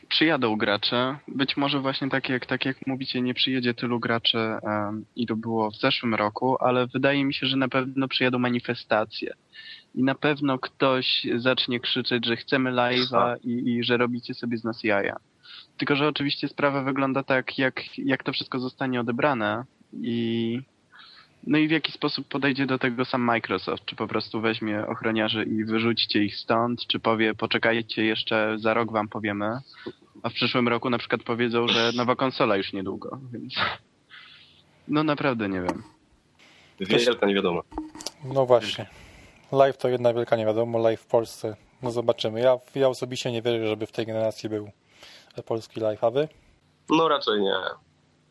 przyjadą gracze. Być może właśnie tak jak, tak jak mówicie, nie przyjedzie tylu graczy, um, ilu było w zeszłym roku, ale wydaje mi się, że na pewno przyjadą manifestacje. I na pewno ktoś zacznie krzyczeć, że chcemy live'a i, i że robicie sobie z nas jaja. Tylko, że oczywiście sprawa wygląda tak, jak, jak to wszystko zostanie odebrane i no i w jaki sposób podejdzie do tego sam Microsoft? Czy po prostu weźmie ochroniarzy i wyrzućcie ich stąd? Czy powie, poczekajcie jeszcze, za rok wam powiemy? A w przyszłym roku na przykład powiedzą, że nowa konsola już niedługo, więc... No naprawdę nie wiem. Wielka niewiadoma. No właśnie. Live to jedna wielka niewiadoma, live w Polsce. No zobaczymy. Ja, ja osobiście nie wierzę, żeby w tej generacji był polski live, a wy? No raczej nie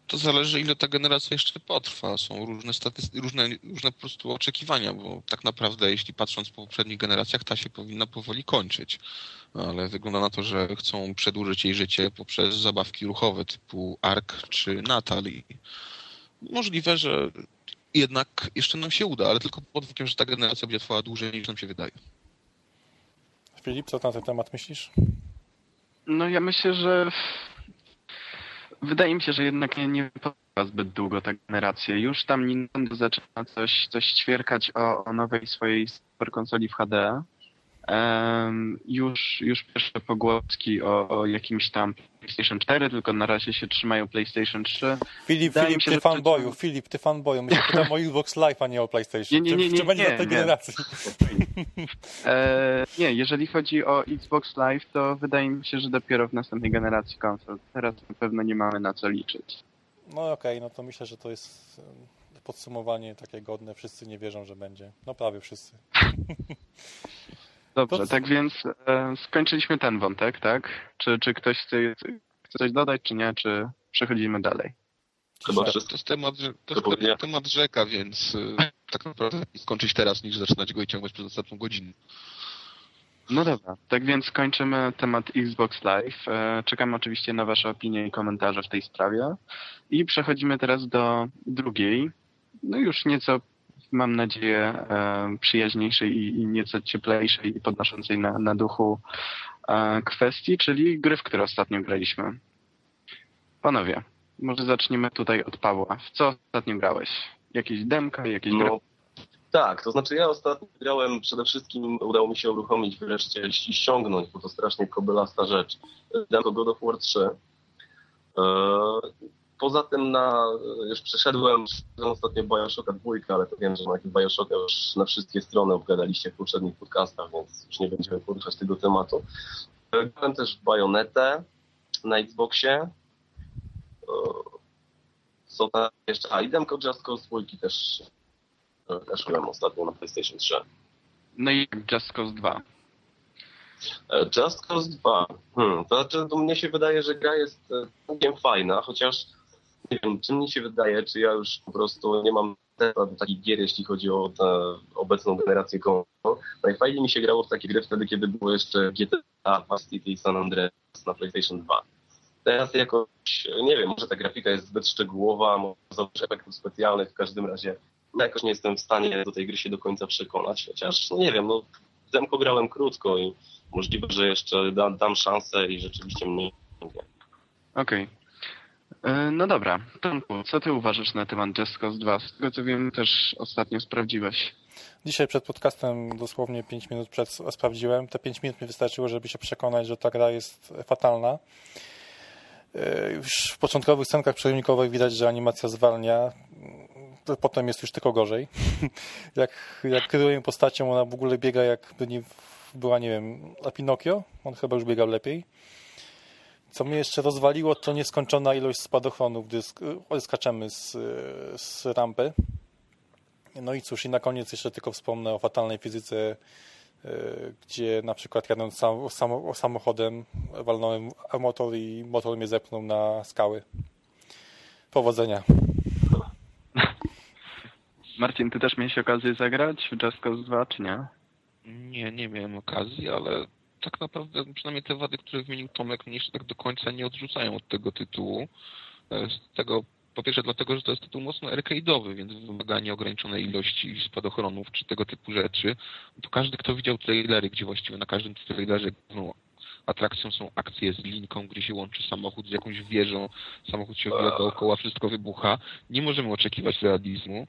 to zależy, ile ta generacja jeszcze potrwa. Są różne statystyki, różne, różne po prostu oczekiwania, bo tak naprawdę, jeśli patrząc po poprzednich generacjach, ta się powinna powoli kończyć. Ale wygląda na to, że chcą przedłużyć jej życie poprzez zabawki ruchowe typu ARK czy Natal. I możliwe, że jednak jeszcze nam się uda, ale tylko pod warunkiem, że ta generacja będzie trwała dłużej niż nam się wydaje. Filip, co na ten temat myślisz? No ja myślę, że wydaje mi się, że jednak nie, nie potrwa zbyt długo ta generacja. Już tam Nintendo zaczyna coś, coś ćwierkać o, o nowej swojej super konsoli w HD. Um, już, już pierwsze pogłoski o, o, jakimś tam PlayStation 4, tylko na razie się trzymają PlayStation 3. Filip, Filip, ty fanboyu, Filip, ty fanboyu. My się o Xbox Live, a nie o PlayStation. Nie, nie, nie, czy, czy będzie nie, na tej nie. generacji? (laughs) E, nie, jeżeli chodzi o Xbox Live, to wydaje mi się, że dopiero w następnej generacji konsol. Teraz na pewno nie mamy na co liczyć. No okej, okay, no to myślę, że to jest podsumowanie takie godne. Wszyscy nie wierzą, że będzie. No prawie wszyscy. (laughs) Dobrze, to... tak więc e, skończyliśmy ten wątek, tak? Czy, czy ktoś chce, chce coś dodać, czy nie? Czy przechodzimy dalej? Chyba to, to jest temat, to jest temat, temat rzeka, więc y, tak naprawdę skończyć teraz, niż zaczynać go i ciągnąć przez ostatnią godzinę. No dobra, tak więc kończymy temat Xbox Live. E, czekamy oczywiście na Wasze opinie i komentarze w tej sprawie. I przechodzimy teraz do drugiej, no już nieco, mam nadzieję, e, przyjaźniejszej i, i nieco cieplejszej i podnoszącej na, na duchu e, kwestii, czyli gry, w które ostatnio graliśmy. Panowie, może zaczniemy tutaj od Pawła. W co ostatnio grałeś? Jakieś demka, jakieś no, gry? Tak, to znaczy ja ostatnio grałem, przede wszystkim udało mi się uruchomić wreszcie i ściągnąć, bo to strasznie kobylasta rzecz. Demko God of War 3. Poza tym na, już przeszedłem ostatnio Bioshocka 2, ale to wiem, że na Bioshocka już na wszystkie strony obgadaliście w poprzednich podcastach, więc już nie będziemy poruszać tego tematu. Grałem też w Bayonetę na Xboxie. Co tam jeszcze? A i demko Just Cause 2 też, też grałem ostatnio na PlayStation 3. No i Just Cause 2. Just Cause 2. Hmm, to znaczy, to mnie się wydaje, że gra jest całkiem fajna, chociaż nie wiem, czy mi się wydaje, czy ja już po prostu nie mam do takich gier, jeśli chodzi o obecną generację konsol. Najfajniej mi się grało w takie gry wtedy, kiedy było jeszcze GTA, Vice City i San Andreas na PlayStation 2. Teraz jakoś, nie wiem, może ta grafika jest zbyt szczegółowa, może za efektów specjalnych, w każdym razie jakoś nie jestem w stanie do tej gry się do końca przekonać, chociaż, no nie wiem, no demko grałem krótko i możliwe, że jeszcze da, dam szansę i rzeczywiście mnie Okej. Okay. No dobra, Tomku, co ty uważasz na temat Just Cause 2? Z tego co wiem, też ostatnio sprawdziłeś. Dzisiaj przed podcastem dosłownie 5 minut przed sprawdziłem. Te 5 minut mi wystarczyło, żeby się przekonać, że ta gra jest fatalna. Już w początkowych scenkach przerywnikowych widać, że animacja zwalnia. Potem jest już tylko gorzej. (laughs) jak, jak kieruję postacią, ona w ogóle biega jakby nie była, nie wiem, a Pinokio. On chyba już biegał lepiej. Co mnie jeszcze rozwaliło, to nieskończona ilość spadochronów, gdy skaczemy z, z rampy. No i cóż, i na koniec jeszcze tylko wspomnę o fatalnej fizyce, gdzie na przykład jadąc sam, sam, samochodem walnąłem motor i motor mnie zepchnął na skały. Powodzenia. (laughs) Marcin, ty też miałeś okazję zagrać w Just Cause 2, czy nie? Nie, nie miałem okazji, ale tak naprawdę przynajmniej te wady, które wymienił Tomek, mnie jeszcze tak do końca nie odrzucają od tego tytułu. Z tego po pierwsze dlatego, że to jest tytuł mocno arcade'owy, więc wymaga nieograniczonej ilości spadochronów czy tego typu rzeczy. To każdy, kto widział trailery, gdzie właściwie na każdym trailerze no, atrakcją są akcje z linką, gdzie się łączy samochód z jakąś wieżą, samochód się wbija dookoła, wszystko wybucha. Nie możemy oczekiwać realizmu.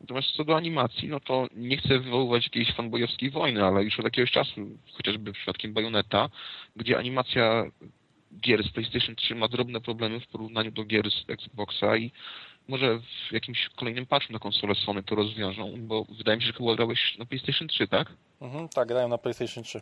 Natomiast co do animacji, no to nie chcę wywoływać jakiejś fanboyowskiej wojny, ale już od jakiegoś czasu, chociażby przypadkiem Bayonetta, gdzie animacja gier z PlayStation 3 ma drobne problemy w porównaniu do gier z Xboxa i może w jakimś kolejnym patchu na konsolę Sony to rozwiążą, bo wydaje mi się, że chyba grałeś na PlayStation 3, tak? Mhm, tak, grałem na PlayStation 3.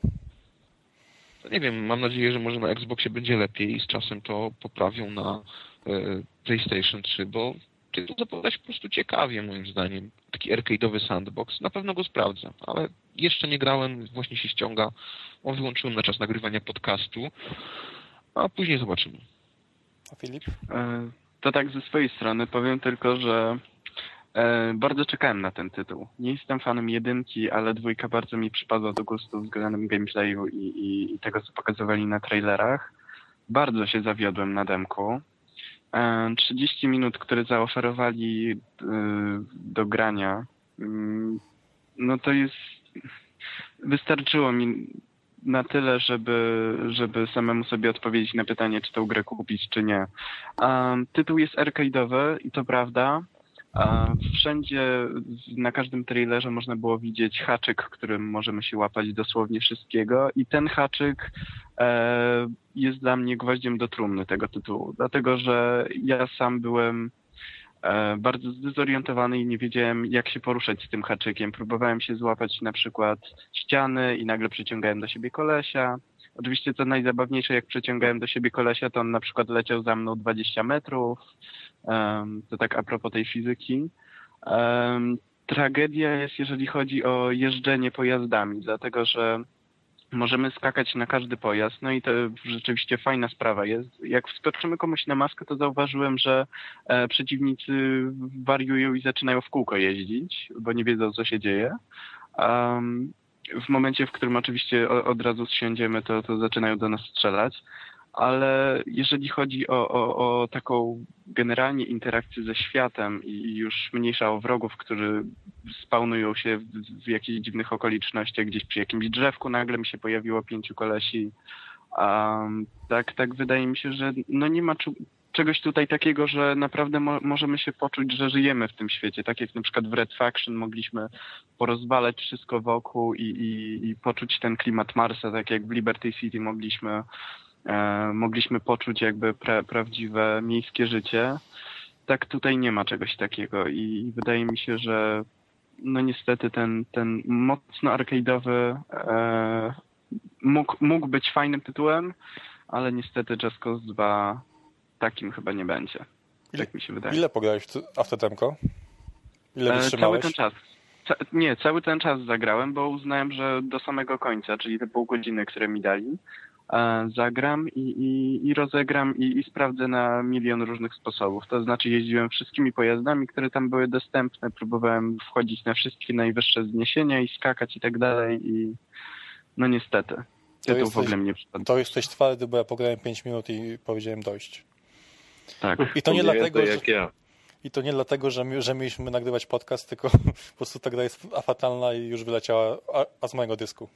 To nie wiem, mam nadzieję, że może na Xboxie będzie lepiej i z czasem to poprawią na e, PlayStation 3, bo tytuł zapowiada się po prostu ciekawie, moim zdaniem. Taki arcade'owy sandbox. Na pewno go sprawdzę, ale jeszcze nie grałem, właśnie się ściąga. On wyłączyłem na czas nagrywania podcastu, a później zobaczymy. A Filip? To tak ze swojej strony powiem tylko, że bardzo czekałem na ten tytuł. Nie jestem fanem jedynki, ale dwójka bardzo mi przypadła do gustu względem gameplayu i, i, i tego, co pokazywali na trailerach. Bardzo się zawiodłem na demku. 30 minut, które zaoferowali do grania, no to jest. Wystarczyło mi na tyle, żeby, żeby samemu sobie odpowiedzieć na pytanie, czy tę grę kupić, czy nie. Tytuł jest arcade'owy i to prawda, wszędzie, na każdym trailerze można było widzieć haczyk, którym możemy się łapać dosłownie wszystkiego i ten haczyk e, jest dla mnie gwoździem do trumny tego tytułu, dlatego że ja sam byłem e, bardzo zdezorientowany i nie wiedziałem, jak się poruszać z tym haczykiem. Próbowałem się złapać na przykład ściany i nagle przyciągałem do siebie kolesia. Oczywiście co najzabawniejsze, jak przyciągałem do siebie kolesia, to on na przykład leciał za mną 20 metrów. To tak a propos tej fizyki. Tragedia jest, jeżeli chodzi o jeżdżenie pojazdami, dlatego że możemy skakać na każdy pojazd, no i to rzeczywiście fajna sprawa jest. Jak wskoczymy komuś na maskę, to zauważyłem, że e, przeciwnicy wariują i zaczynają w kółko jeździć, bo nie wiedzą, co się dzieje. Um, w momencie, w którym oczywiście od razu zsiądziemy, to, to zaczynają do nas strzelać. Ale jeżeli chodzi o, o, o taką generalnie interakcję ze światem i już mniejsza o wrogów, którzy spawnują się w, w jakichś dziwnych okolicznościach, gdzieś przy jakimś drzewku nagle mi się pojawiło pięciu kolesi. Um, tak, tak wydaje mi się, że no nie ma czegoś tutaj takiego, że naprawdę mo możemy się poczuć, że żyjemy w tym świecie. Tak jak na przykład w Red Faction mogliśmy porozwalać wszystko wokół i, i, i poczuć ten klimat Marsa, tak jak w Liberty City mogliśmy, e, mogliśmy poczuć jakby pra prawdziwe miejskie życie. Tak tutaj nie ma czegoś takiego i wydaje mi się, że no niestety ten, ten mocno arcade'owy e, mógł, mógł być fajnym tytułem, ale niestety Just Cause 2 takim chyba nie będzie. Ile, tak mi się wydaje. Ile pograłeś w Aftertemko? Ile e, Cały ten czas. Ca nie, cały ten czas zagrałem, bo uznałem, że do samego końca, czyli te pół godziny, które mi dali, e, zagram i, i, i rozegram i, i, sprawdzę na milion różnych sposobów. To znaczy jeździłem wszystkimi pojazdami, które tam były dostępne, próbowałem wchodzić na wszystkie najwyższe zniesienia i skakać i tak dalej i no niestety. To jesteś, w ogóle mnie To jesteś twardy, bo ja pograłem 5 minut i powiedziałem dojść. Tak. I to nie dlatego, że... Ja. I to nie dlatego, że, że mieliśmy nagrywać podcast, tylko (laughs) po prostu ta gra jest fatalna i już wyleciała a, a z mojego dysku.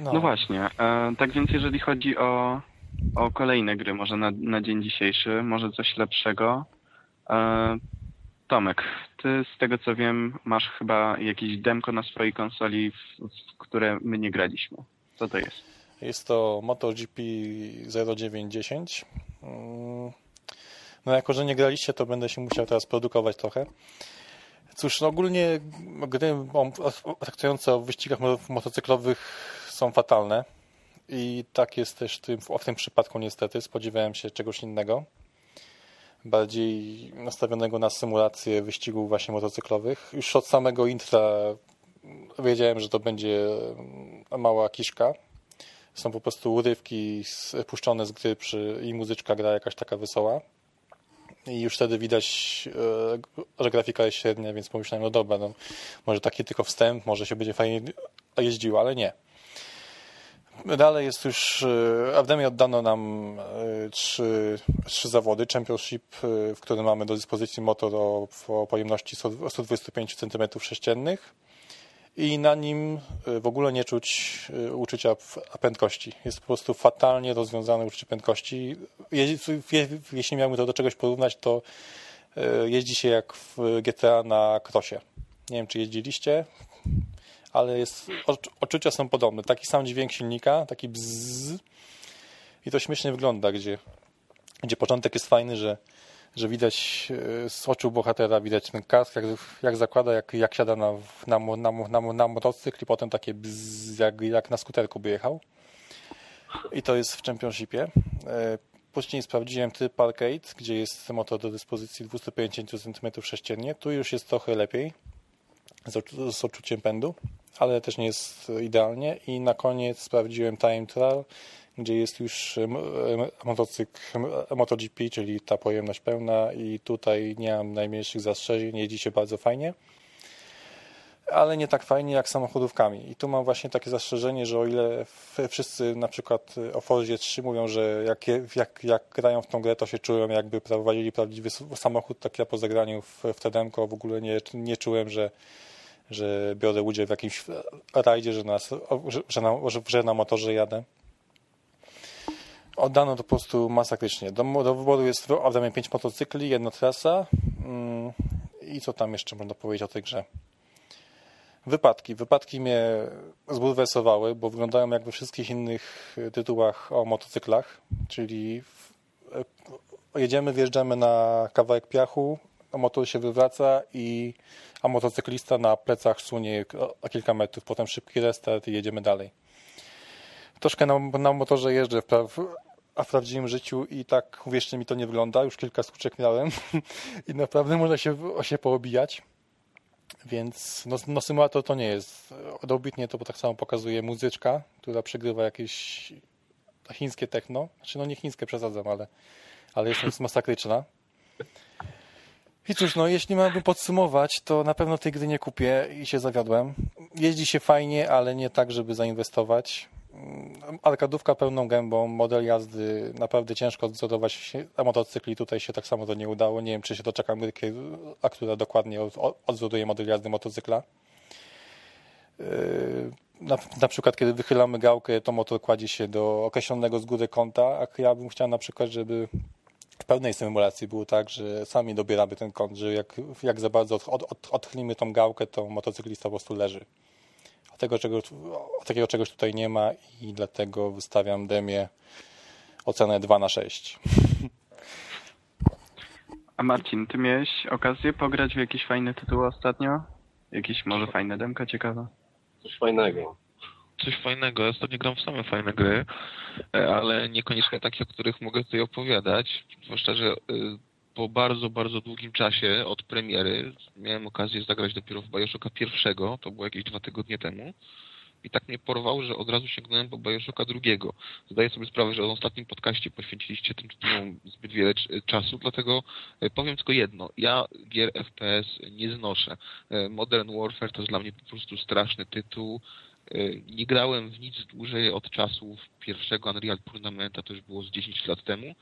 No, no właśnie. E, tak więc jeżeli chodzi o, o kolejne gry, może na, na dzień dzisiejszy, może coś lepszego. E, Tomek, ty z tego co wiem, masz chyba jakieś demko na swojej konsoli, w, w które my nie graliśmy. Co to jest? Jest to MotoGP 0910. Mm, no jako, że nie graliście, to będę się musiał teraz produkować trochę. Cóż, no ogólnie gry traktujące o wyścigach motocyklowych są fatalne i tak jest też tym, w tym przypadku niestety. Spodziewałem się czegoś innego, bardziej nastawionego na symulację wyścigów właśnie motocyklowych. Już od samego intra wiedziałem, że to będzie mała kiszka, są po prostu urywki puszczone z gry przy, i muzyczka gra jakaś taka wesoła. I już wtedy widać, e, że grafika jest średnia, więc pomyślałem, no dobra, no, może taki tylko wstęp, może się będzie fajnie jeździło, ale nie. Dalej jest już, e, Ardemie oddano nam e, trzy, trzy zawody. Championship, w którym mamy do dyspozycji motor o, o pojemności 125 cm3 i na nim y, w ogóle nie czuć y, uczucia prędkości. Jest po prostu fatalnie rozwiązane uczucie prędkości. Jeśli miałbym to do czegoś porównać, to y, jeździ się jak w GTA na krosie. Nie wiem, czy jeździliście, ale jest, odczucia są podobne. Taki sam dźwięk silnika, taki bzzz i to śmiesznie wygląda, gdzie, gdzie początek jest fajny, że że widać e, z oczu bohatera, widać ten kask, jak, jak zakłada, jak, jak siada na, na, na, na, na motocykl i potem takie bzz, jak, jak na skuterku by jechał. I to jest w Championshipie. E, później sprawdziłem tryb Arcade, gdzie jest motor do dyspozycji 250 cm3. Tu już jest trochę lepiej z, z odczuciem pędu, ale też nie jest idealnie. I na koniec sprawdziłem Time Trial, gdzie jest już motocykl MotoGP, czyli ta pojemność pełna i tutaj nie mam najmniejszych zastrzeżeń, jeździ się bardzo fajnie ale nie tak fajnie jak samochodówkami. I tu mam właśnie takie zastrzeżenie, że o ile wszyscy na przykład o Forzie 3 mówią, że jak, jak, jak grają w tą grę, to się czują jakby prowadzili prawdziwy samochód, tak ja po zagraniu w, w Tedemko w ogóle nie, nie czułem, że, że biorę udział w jakimś rajdzie, że na, że, że na, że na motorze jadę. Oddano to po prostu masakrycznie. Do, do wyboru jest ode 5 motocykli, jedna trasa mm, i co tam jeszcze można powiedzieć o tej grze. Wypadki. Wypadki mnie zbulwersowały, bo wyglądają jak we wszystkich innych tytułach o motocyklach, czyli e, jedziemy, wjeżdżamy na kawałek piachu, a motor się wywraca, i, a motocyklista na plecach sunie o kilka metrów, potem szybki restart i jedziemy dalej. Troszkę na, na motorze jeżdżę, w, a w prawdziwym życiu i tak uwierzcie mi to nie wygląda. Już kilka stłuczek miałem (laughs) i naprawdę można się, się poobijać. Więc no, no symulator to nie jest. Dobitnie to tak samo pokazuje muzyczka, która przegrywa jakieś chińskie techno. Znaczy no nie chińskie przesadzam, ale, ale jest (laughs) masakryczna. I cóż, no jeśli miałbym podsumować, to na pewno tej gry nie kupię i się zawiodłem. Jeździ się fajnie, ale nie tak, żeby zainwestować. Arkadówka pełną gębą, model jazdy naprawdę ciężko odzorować, a motocykli tutaj się tak samo to nie udało. Nie wiem, czy się doczekam gry, a która dokładnie odzoruje model jazdy motocykla. Yy, na, na, przykład, kiedy wychylamy gałkę, to motor kładzie się do określonego z góry kąta, a ja bym chciał na przykład, żeby w pełnej symulacji było tak, że sami dobieramy ten kąt, że jak, jak za bardzo od, od, odchylimy tą gałkę, to motocyklista po prostu leży. A tego czegoś, a takiego czegoś tutaj nie ma i dlatego wystawiam demie ocenę 2 na 6. A Marcin, ty miałeś okazję pograć w jakieś fajne tytuły ostatnio? Jakieś może fajne demka ciekawe? Coś fajnego. Coś fajnego. Ja ostatnio gram w same fajne gry, e, ale niekoniecznie takie, o których mogę tutaj opowiadać. Zwłaszcza, że y, po bardzo, bardzo długim czasie od premiery miałem okazję zagrać dopiero w Bioshocka pierwszego, to było jakieś dwa tygodnie temu. I tak mnie porwało, że od razu sięgnąłem po Bioshocka drugiego. Zdaję sobie sprawę, że w ostatnim podcaście poświęciliście tym tytułom zbyt wiele czasu, dlatego e, powiem tylko jedno. Ja gier FPS nie znoszę. E, Modern Warfare to jest dla mnie po prostu straszny tytuł. E, nie grałem w nic dłużej od czasów pierwszego Unreal Tournamenta, to już było z 10 lat temu.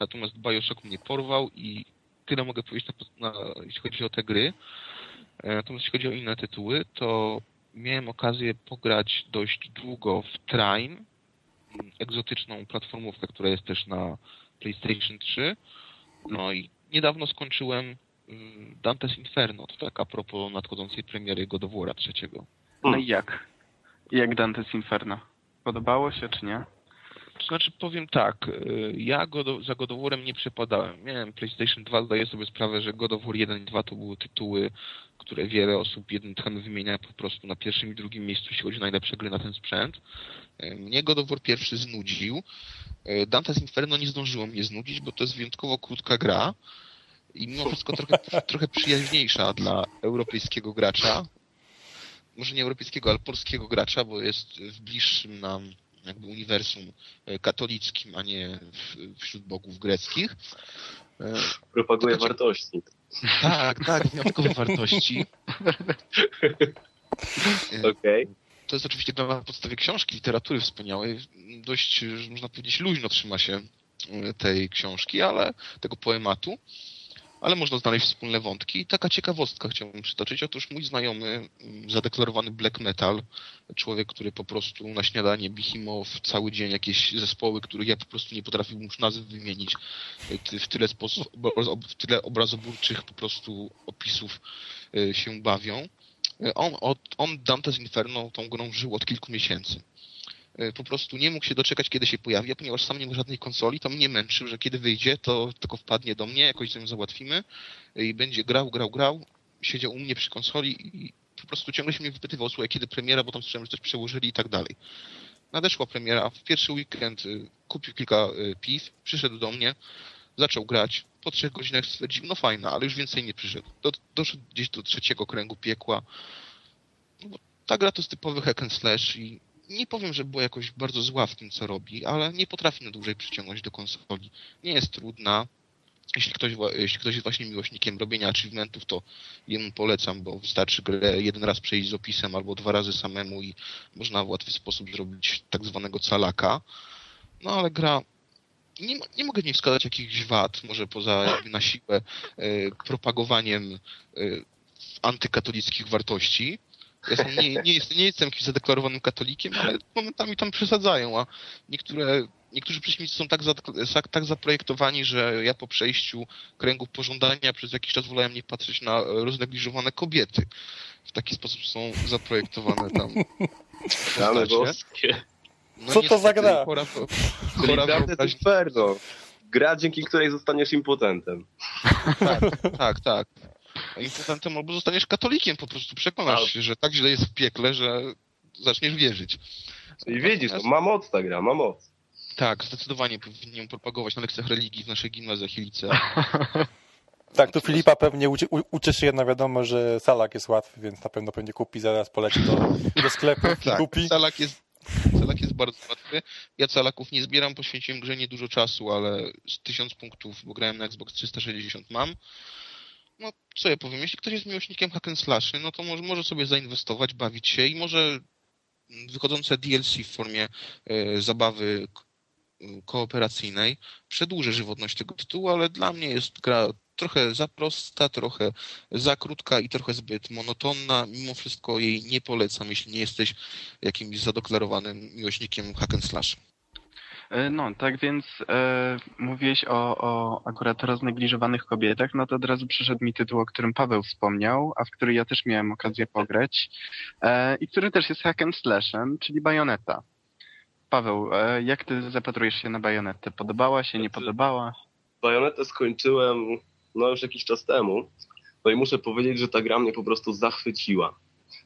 Natomiast Bioshock mnie porwał i tyle mogę powiedzieć, na, na, jeśli chodzi o te gry. E, natomiast jeśli chodzi o inne tytuły, to miałem okazję pograć dość długo w Trime, egzotyczną platformówkę, która jest też na PlayStation 3. No i niedawno skończyłem mm, Dante's Inferno, to tak a propos nadchodzącej premiery God of War trzeciego. No i jak? Jak Dante's Inferno? Podobało się, czy nie? To znaczy, powiem tak, y, ja God za God nie przepadałem. Miałem PlayStation 2, zdaję sobie sprawę, że God of War 1 i 2 to były tytuły, które wiele osób jednym tchem wymienia po prostu na pierwszym i drugim miejscu, jeśli chodzi o najlepsze gry na ten sprzęt. Y, mnie God of War pierwszy znudził. Y, Dante's Inferno nie zdążyło mnie znudzić, bo to jest wyjątkowo krótka gra i mimo wszystko trochę, (laughs) trochę przyjaźniejsza dla europejskiego gracza, może nie europejskiego, ale polskiego gracza, bo jest w bliższym nam jakby uniwersum e, katolickim, a nie wśród bogów greckich. E, Propaguje Taka, wartości. Tak, tak, wyjątkowe (laughs) wartości. (laughs) E, Okej. Okay. To jest oczywiście na podstawie książki, literatury wspaniałej. Dość, można powiedzieć, luźno trzyma się tej książki, ale tego poematu ale można znaleźć wspólne wątki. I taka ciekawostka chciałbym przytoczyć. Otóż mój znajomy, mm, zadeklarowany black metal, człowiek, który po prostu na śniadanie Behemoth cały dzień jakieś zespoły, których ja po prostu nie potrafiłbym już nazw wymienić, w tyle, sposób, w tyle obrazoburczych po prostu opisów e, się bawią. E, on, on Dante's Inferno tą grą żył od kilku miesięcy. E, po prostu nie mógł się doczekać, kiedy się pojawi, a ponieważ sam nie ma żadnej konsoli, to mnie męczył, że kiedy wyjdzie, to tylko wpadnie do mnie, jakoś z nim załatwimy i będzie grał, grał, grał, siedział u mnie przy konsoli i po prostu ciągle się mnie wypytywał, słuchaj, kiedy premiera, bo tam słyszałem, że coś przełożyli i tak dalej. Nadeszła premiera, w pierwszy weekend y, kupił kilka piw, przyszedł do mnie, zaczął grać, po trzech godzinach stwierdził, no fajna, ale już więcej nie przyszedł. Do, doszedł gdzieś do trzeciego kręgu piekła. No, ta gra to jest typowy hack and slash i nie powiem, że była jakoś bardzo zła w tym, co robi, ale nie potrafi na dłużej przyciągnąć do konsoli. Nie jest trudna. Jeśli ktoś, jeśli ktoś jest właśnie miłośnikiem robienia achievementów, to jemu polecam, bo wystarczy grę jeden raz przejść z opisem albo dwa razy samemu i można w łatwy sposób zrobić tak zwanego calaka. No ale gra nie, nie mogę nie wskazać jakichś wad, może poza na siłę y, propagowaniem y, antykatolickich wartości, ja nie, nie, jest, nie jestem jakimś zadeklarowanym katolikiem, ale momentami tam przesadzają, a niektóre niektórzy przeciwnicy są tak, za, tak zaprojektowani, że ja po przejściu kręgów pożądania przez jakiś czas wolałem nie patrzeć na roznegliżowane kobiety. W taki sposób są zaprojektowane tam. (laughs) Rany boskie. No Co to za gra? Chora, chora to jest Inferno. Gra, dzięki której zostaniesz impotentem. tak, tak, tak. Impotentem albo zostaniesz katolikiem, po prostu przekonasz się, że tak źle jest w piekle, że zaczniesz wierzyć. I widzisz, to ma moc ta gra, ma moc. Tak, zdecydowanie powinien propagować na lekcjach religii w naszej gimnazjach i (laughs) Tak, tu Filipa pewnie uczy, u, uczy się jedna wiadomo, że salak jest łatwy, więc na pewno pewnie kupi, zaraz poleci do, do sklepu (laughs) tak, kupi. Salak jest, salak jest bardzo łatwy. Ja salaków nie zbieram, poświęciłem grze niedużo czasu, ale z 1000 punktów, bo grałem na Xbox 360 mam. No, co ja powiem, jeśli ktoś jest miłośnikiem hack slashy, no to może, może sobie zainwestować, bawić się i może wychodzące DLC w formie e, zabawy kooperacyjnej przedłuży żywotność tego tytułu, ale dla mnie jest gra trochę za prosta, trochę za krótka i trochę zbyt monotonna. Mimo wszystko jej nie polecam, jeśli nie jesteś jakimś zadeklarowanym miłośnikiem hack and slash. E, no, tak więc e, mówiłeś o, o akurat roznegliżowanych kobietach, no to od razu przyszedł mi tytuł, o którym Paweł wspomniał, a w który ja też miałem okazję pograć e, i który też jest hack and slashem, czyli Bayonetta. Paweł, e, jak ty zapatrujesz się na Bajonetę? Podobała się, nie znaczy, podobała? Bajonetę skończyłem no już jakiś czas temu, no i muszę powiedzieć, że ta gra mnie po prostu zachwyciła.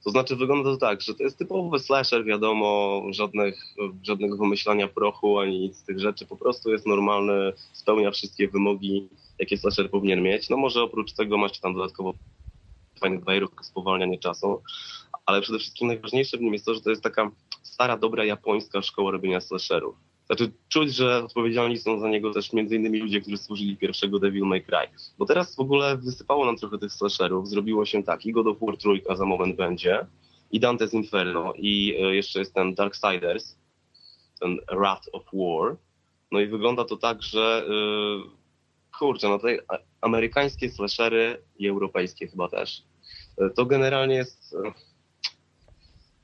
To znaczy wygląda to tak, że to jest typowy slasher, wiadomo, żadnych, żadnego wymyślania prochu ani nic z tych rzeczy, po prostu jest normalny, spełnia wszystkie wymogi, jakie slasher powinien mieć. No może oprócz tego macie tam dodatkowo fajnych bajerów, spowalnianie czasu, ale przede wszystkim najważniejsze w nim jest to, że to jest taka stara, dobra japońska szkoła robienia slasherów. Znaczy czuć, że odpowiedzialni są za niego też między innymi ludzie, którzy stworzyli pierwszego Devil May Cry. Bo teraz w ogóle wysypało nam trochę tych slasherów, zrobiło się tak, i God of War trójka za moment będzie, i Dante's Inferno, i e, jeszcze jest ten Darksiders, ten Wrath of War. No i wygląda to tak, że yy, kurczę, no tutaj amerykańskie slashery i europejskie chyba też. E, to generalnie jest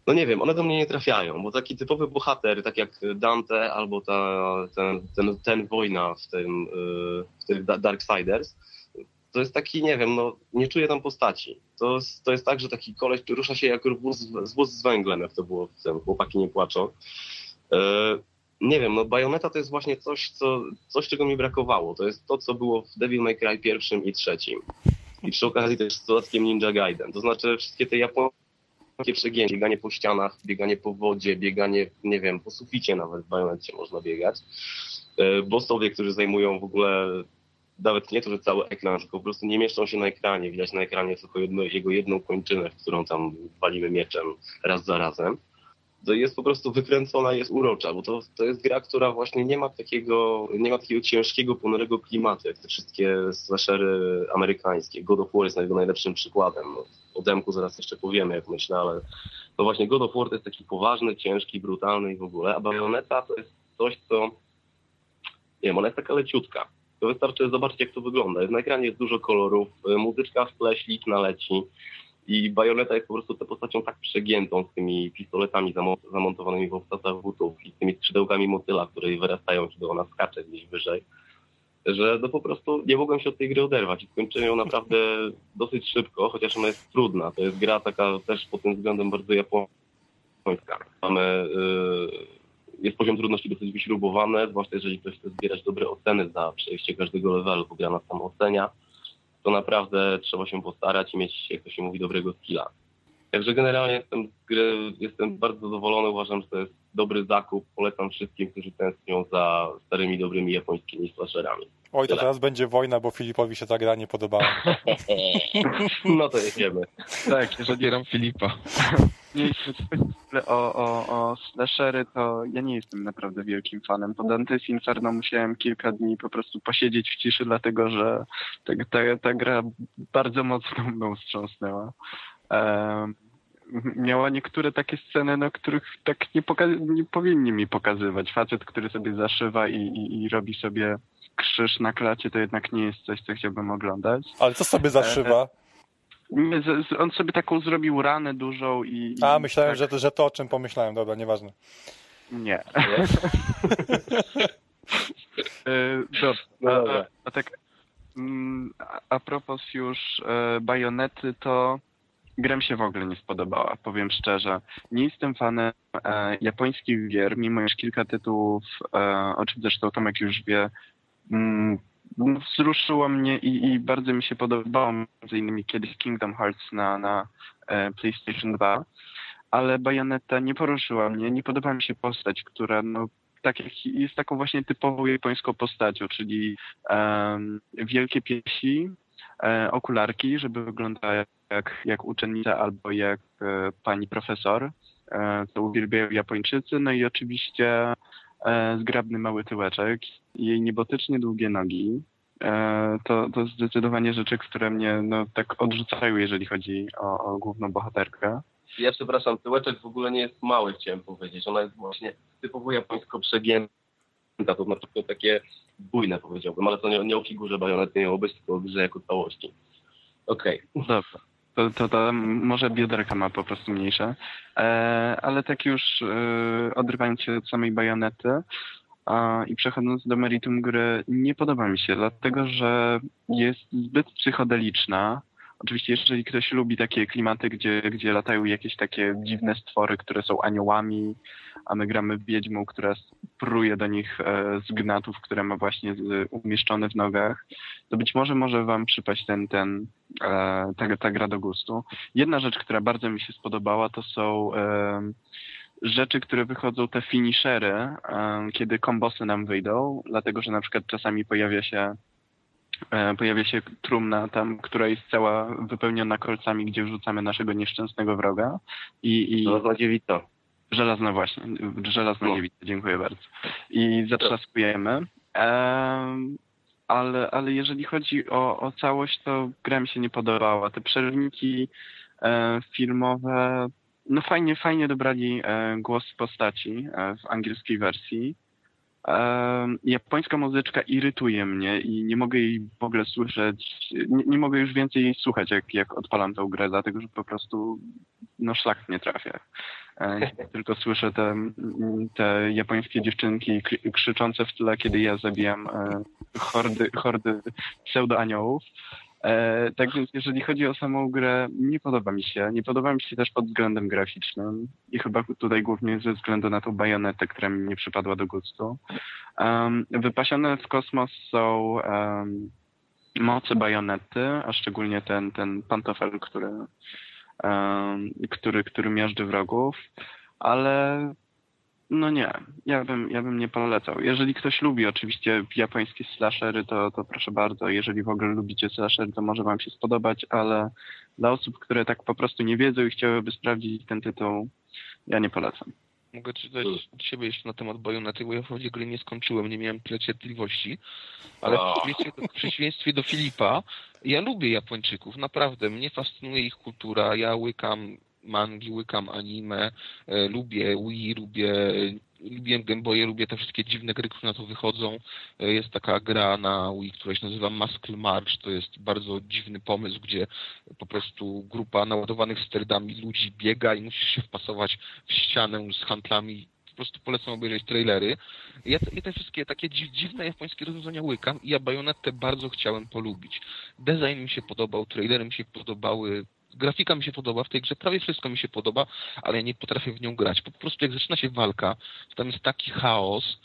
no nie wiem, one do mnie nie trafiają, bo taki typowy bohater, tak jak Dante albo ta, ten, ten, ten wojna w tym, y, w tych Darksiders, to jest taki, nie wiem, no nie czuję tam postaci. To jest, to jest tak, że taki koleś rusza się jak wóz, wóz z węglem, jak to było w tym Chłopaki nie płaczą. Y, nie wiem, no Bayonetta to jest właśnie coś, co, coś, czego mi brakowało. To jest to, co było w Devil May Cry pierwszym i trzecim. I przy okazji też z dodatkiem Ninja Gaiden. To znaczy wszystkie te japońskie takie przegięcie, bieganie po ścianach, bieganie po wodzie, bieganie, nie wiem, po suficie nawet w bajonecie można biegać. E, bossowie, którzy zajmują w ogóle nawet nie to, że cały ekran, tylko po prostu nie mieszczą się na ekranie. Widać na ekranie tylko jedno, jego jedną kończynę, w którą tam walimy mieczem raz za razem. To jest po prostu wykręcona, jest urocza, bo to, to jest gra, która właśnie nie ma takiego, nie ma takiego ciężkiego, ponurego klimatu, jak te wszystkie slashery amerykańskie. God of War jest jego najlepszym przykładem. No, demku zaraz jeszcze powiemy, jak myślę, ale to właśnie God of War to jest taki poważny, ciężki, brutalny i w ogóle, a Bayonetta to jest coś, co nie wiem, ona jest taka leciutka. To wystarczy zobaczyć, jak to wygląda. Na ekranie jest dużo kolorów, y, muzyczka w tle śliczna leci i Bayonetta jest po prostu tę postacią tak przegiętą z tymi pistoletami zamontowanymi w obcasach butów i z tymi skrzydełkami motyla, które wyrastają, kiedy ona skacze gdzieś wyżej że no po prostu nie mogłem się od tej gry oderwać i skończyłem ją naprawdę (laughs) dosyć szybko, chociaż ona jest trudna. To jest gra taka też pod tym względem bardzo japońska. Mamy, yy, jest poziom trudności dosyć wyśrubowany, zwłaszcza jeżeli ktoś chce zbierać dobre oceny za przejście każdego levelu, bo gra nas tam ocenia, to naprawdę trzeba się postarać i mieć, jak to się mówi, dobrego skilla. Także generalnie jestem, gry, jestem bardzo zadowolony, uważam, że to jest dobry zakup. Polecam wszystkim, którzy tęsknią za starymi, dobrymi japońskimi slasherami. Oj, to teraz będzie wojna, bo Filipowi się ta gra nie podobała. (laughs) no to jedziemy. Tak, zabieram Filipa. (laughs) Nie, o, o, o slashery, to ja nie jestem naprawdę wielkim fanem. Po Dante's Inferno musiałem kilka dni po prostu posiedzieć w ciszy, dlatego że ta, ta, ta gra bardzo mocno mną wstrząsnęła. Um, miała niektóre takie sceny, no, których tak nie, nie powinni mi pokazywać. Facet, który sobie zaszywa i, i, i, robi sobie krzyż na klacie, to jednak nie jest coś, co chciałbym oglądać. Ale co sobie zaszywa? On sobie taką zrobił ranę dużą i... A, myślałem, tak. że, to, że to o czym pomyślałem, dobra, nieważne. Nie. (laughs) E, (laughs) dobrze. No a, a, a, tak mm, a, a propos już e, bajonety, to gra mi się w ogóle nie spodobała, powiem szczerze. Nie jestem fanem e, japońskich gier, mimo iż kilka tytułów, e, o czym zresztą Tomek już wie, mm, wzruszyło mnie i, i, bardzo mi się podobało, między innymi kiedyś Kingdom Hearts na, na e, PlayStation 2, ale Bayonetta nie poruszyła mnie, nie podoba mi się postać, która no, tak jak jest taką właśnie typową japońską postacią, czyli um, wielkie piesi, e, okularki, żeby wyglądała jak, jak uczennica albo jak e, pani profesor, e, to uwielbiają Japończycy, no i oczywiście e, zgrabny mały tyłeczek, jej niebotycznie długie nogi, e, to, to zdecydowanie rzeczy, które mnie no, tak odrzucają, jeżeli chodzi o, o główną bohaterkę. Ja przepraszam, tyłeczek w ogóle nie jest mały, chciałem powiedzieć. Ona jest właśnie typowo japońsko przegięta, to znaczy to takie bujne powiedziałbym, ale to nie, nie o figurze bajonety miało być, tylko o grze jako całości. Okej. Okay. Dobra. To, to, to może bioderka ma po prostu mniejsze. E, ale tak już e, odrywając się od samej bajonety i przechodząc do meritum gry, nie podoba mi się, dlatego że jest zbyt psychodeliczna. Oczywiście, jeżeli ktoś lubi takie klimaty, gdzie, gdzie latają jakieś takie dziwne stwory, które są aniołami, a my gramy wiedźmą, która pruje do nich e, z gnatów, które ma właśnie umieszczone w nogach, to być może może wam przypaść ten, ten, e, ta, ta gra do gustu. Jedna rzecz, która bardzo mi się spodobała, to są e, rzeczy, które wychodzą, te finishery, kiedy kombosy nam wyjdą, dlatego że na przykład czasami pojawia się pojawia się trumna tam, która jest cała wypełniona kolcami, gdzie wrzucamy naszego nieszczęsnego wroga. I, i... No, to Żelazna właśnie, żelazna no. niewidzę, dziękuję bardzo. I zatrzaskujemy. Um, ale, ale jeżeli chodzi o, o całość, to gra mi się nie podobała. Te przerwniki e, filmowe, no fajnie, fajnie dobrali e, głos postaci e, w angielskiej wersji. Japońska muzyczka irytuje mnie i nie mogę jej w ogóle słyszeć, nie, nie, mogę już więcej jej słuchać, jak, jak odpalam tę grę, dlatego że po prostu no szlak nie trafia. E, (laughs) tylko słyszę te, te japońskie dziewczynki krzyczące w tle, kiedy ja zabijam e, hordy, hordy pseudo-aniołów. E, tak więc jeżeli chodzi o samą grę, nie podoba mi się. Nie podoba mi się też pod względem graficznym i chyba tutaj głównie ze względu na tą bajonetę, która mi nie przypadła do gustu. Um, wypasione w kosmos są um, mocy bajonety, a szczególnie ten, ten pantofel, który który, który miażdży wrogów, ale no nie, ja bym, ja bym nie polecał. Jeżeli ktoś lubi oczywiście japońskie slashery, to, to proszę bardzo. Jeżeli w ogóle lubicie slashery, to może wam się spodobać, ale dla osób, które tak po prostu nie wiedzą i chciałyby sprawdzić ten tytuł, ja nie polecam. Mogę czytać od siebie jeszcze na temat bajonety, bo ja w gry nie skończyłem, nie miałem tyle cierpliwości, ale w przeciwieństwie, do, w przeciwieństwie do Filipa, ja lubię Japończyków, naprawdę, mnie fascynuje ich kultura, ja łykam mangi, łykam anime, e, lubię Wii, lubię lubię Game lubię te wszystkie dziwne gry, które na to wychodzą. E, jest taka gra na Wii, która się nazywa Muscle March. To jest bardzo dziwny pomysł, gdzie po prostu grupa naładowanych sterdami ludzi biega i musisz się wpasować w ścianę z handlami po prostu polecam obejrzeć trailery. Ja, ja te wszystkie takie dziwne japońskie rozwiązania łykam i ja Bajonetę bardzo chciałem polubić. Design mi się podobał, trailery mi się podobały, grafika mi się podoba w tej grze, prawie wszystko mi się podoba, ale ja nie potrafię w nią grać. Po prostu jak zaczyna się walka, to tam jest taki chaos,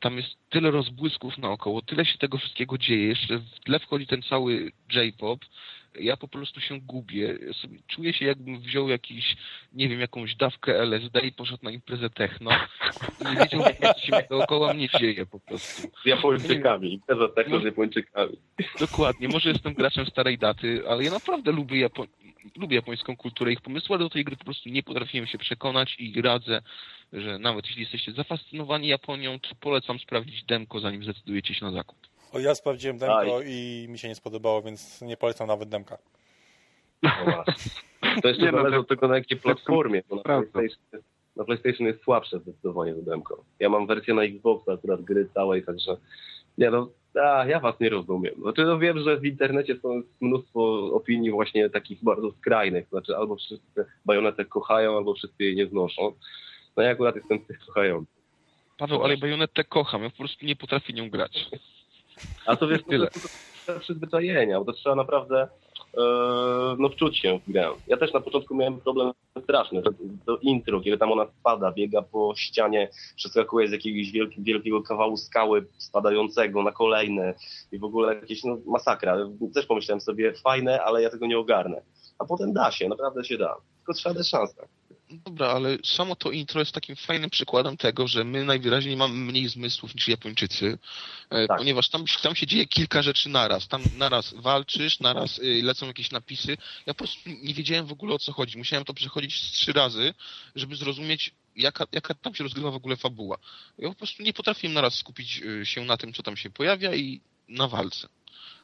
tam jest tyle rozbłysków naokoło, tyle się tego wszystkiego dzieje, jeszcze w tle wchodzi ten cały J-pop, ja po prostu się gubię. Czuję się jakbym wziął jakiś, nie wiem, jakąś dawkę LSD i poszedł na imprezę techno i nie wiedział, co się dookoła mnie dzieje po prostu. Z Japończykami, impreza techno z Japończykami. Dokładnie, może jestem graczem starej daty, ale ja naprawdę lubię, Japo lubię japońską kulturę, ich pomysły, ale do tej gry po prostu nie potrafiłem się przekonać i radzę, że nawet jeśli jesteście zafascynowani Japonią, to polecam sprawdzić demko, zanim zdecydujecie się na zakup. O, ja sprawdziłem demko i mi się nie spodobało, więc nie polecam nawet demka. No to jeszcze (laughs) nie, no zależy no, od tego, na jakiej platformie. Bo na PlayStation, na PlayStation jest słabsze zdecydowanie to demko. Ja mam wersję na Xboxa akurat gry całej, także nie no, a, ja was nie rozumiem. Znaczy, no wiem, że w internecie są mnóstwo opinii właśnie takich bardzo skrajnych. Znaczy, albo wszyscy bajonetę kochają, albo wszyscy jej nie znoszą. No ja akurat jestem tych kochający. Paweł, ale Bajonetę kocham, ja po prostu nie potrafię nią grać. A to wiesz, tyle. To, to, przyzwyczajenia, bo to trzeba naprawdę e, no wczuć się w grę. Ja też na początku miałem problem straszny, to intro, kiedy tam ona spada, biega po ścianie, przeskakuje z jakiegoś wielki, wielkiego kawału skały spadającego na kolejne i w ogóle jakieś no, masakra. Też pomyślałem sobie, fajne, ale ja tego nie ogarnę. A potem da się, naprawdę się da. Tylko trzeba dać szansę. Dobra, ale samo to intro jest takim fajnym przykładem tego, że my najwyraźniej mamy mniej zmysłów niż Japończycy, e, tak. ponieważ tam, tam się dzieje kilka rzeczy naraz. Tam naraz walczysz, naraz y, lecą jakieś napisy. Ja po prostu nie wiedziałem w ogóle o co chodzi. Musiałem to przechodzić trzy razy, żeby zrozumieć, jaka, jaka tam się rozgrywa w ogóle fabuła. Ja po prostu nie potrafiłem naraz skupić y, się na tym, co tam się pojawia i na walce.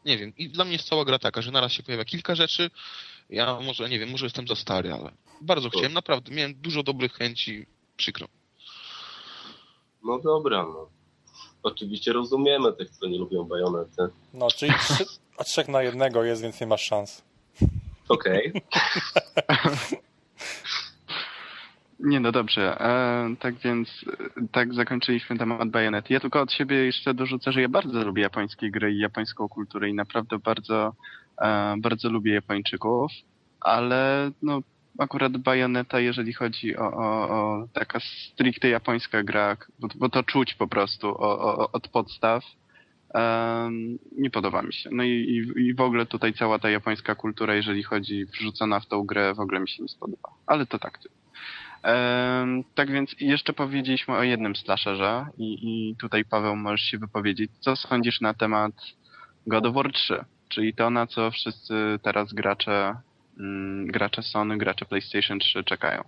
Nie wiem. I dla mnie jest cała gra taka, że naraz się pojawia kilka rzeczy, ja może, nie wiem, może jestem za stary, ale bardzo chciałem, naprawdę. Miałem dużo dobrych chęci, przykro. No dobra, no. Oczywiście rozumiemy tych, co nie lubią bajonety. No, czyli trzy, a trzech na jednego jest, więc nie masz szans. Okej. Okay. (laughs) Nie, no dobrze. E, tak więc, e, tak zakończyliśmy temat Bayonet. Ja tylko od siebie jeszcze dorzucę, że ja bardzo lubię japońskie gry i japońską kulturę i naprawdę bardzo E, bardzo lubię Japończyków, ale no, akurat Bayonetta, jeżeli chodzi o, o, o taka stricte japońska gra, bo, bo to czuć po prostu o, o, od podstaw, um, nie podoba mi się. No i, i, i, w ogóle tutaj cała ta japońska kultura, jeżeli chodzi wrzucona w tą grę, w ogóle mi się nie spodoba. Ale to tak. Tak więc jeszcze powiedzieliśmy o jednym slasherze i, i tutaj Paweł możesz się wypowiedzieć. Co sądzisz na temat God of War 3? Czyli to, na co wszyscy teraz gracze, mm, gracze Sony, gracze PlayStation 3 czekają.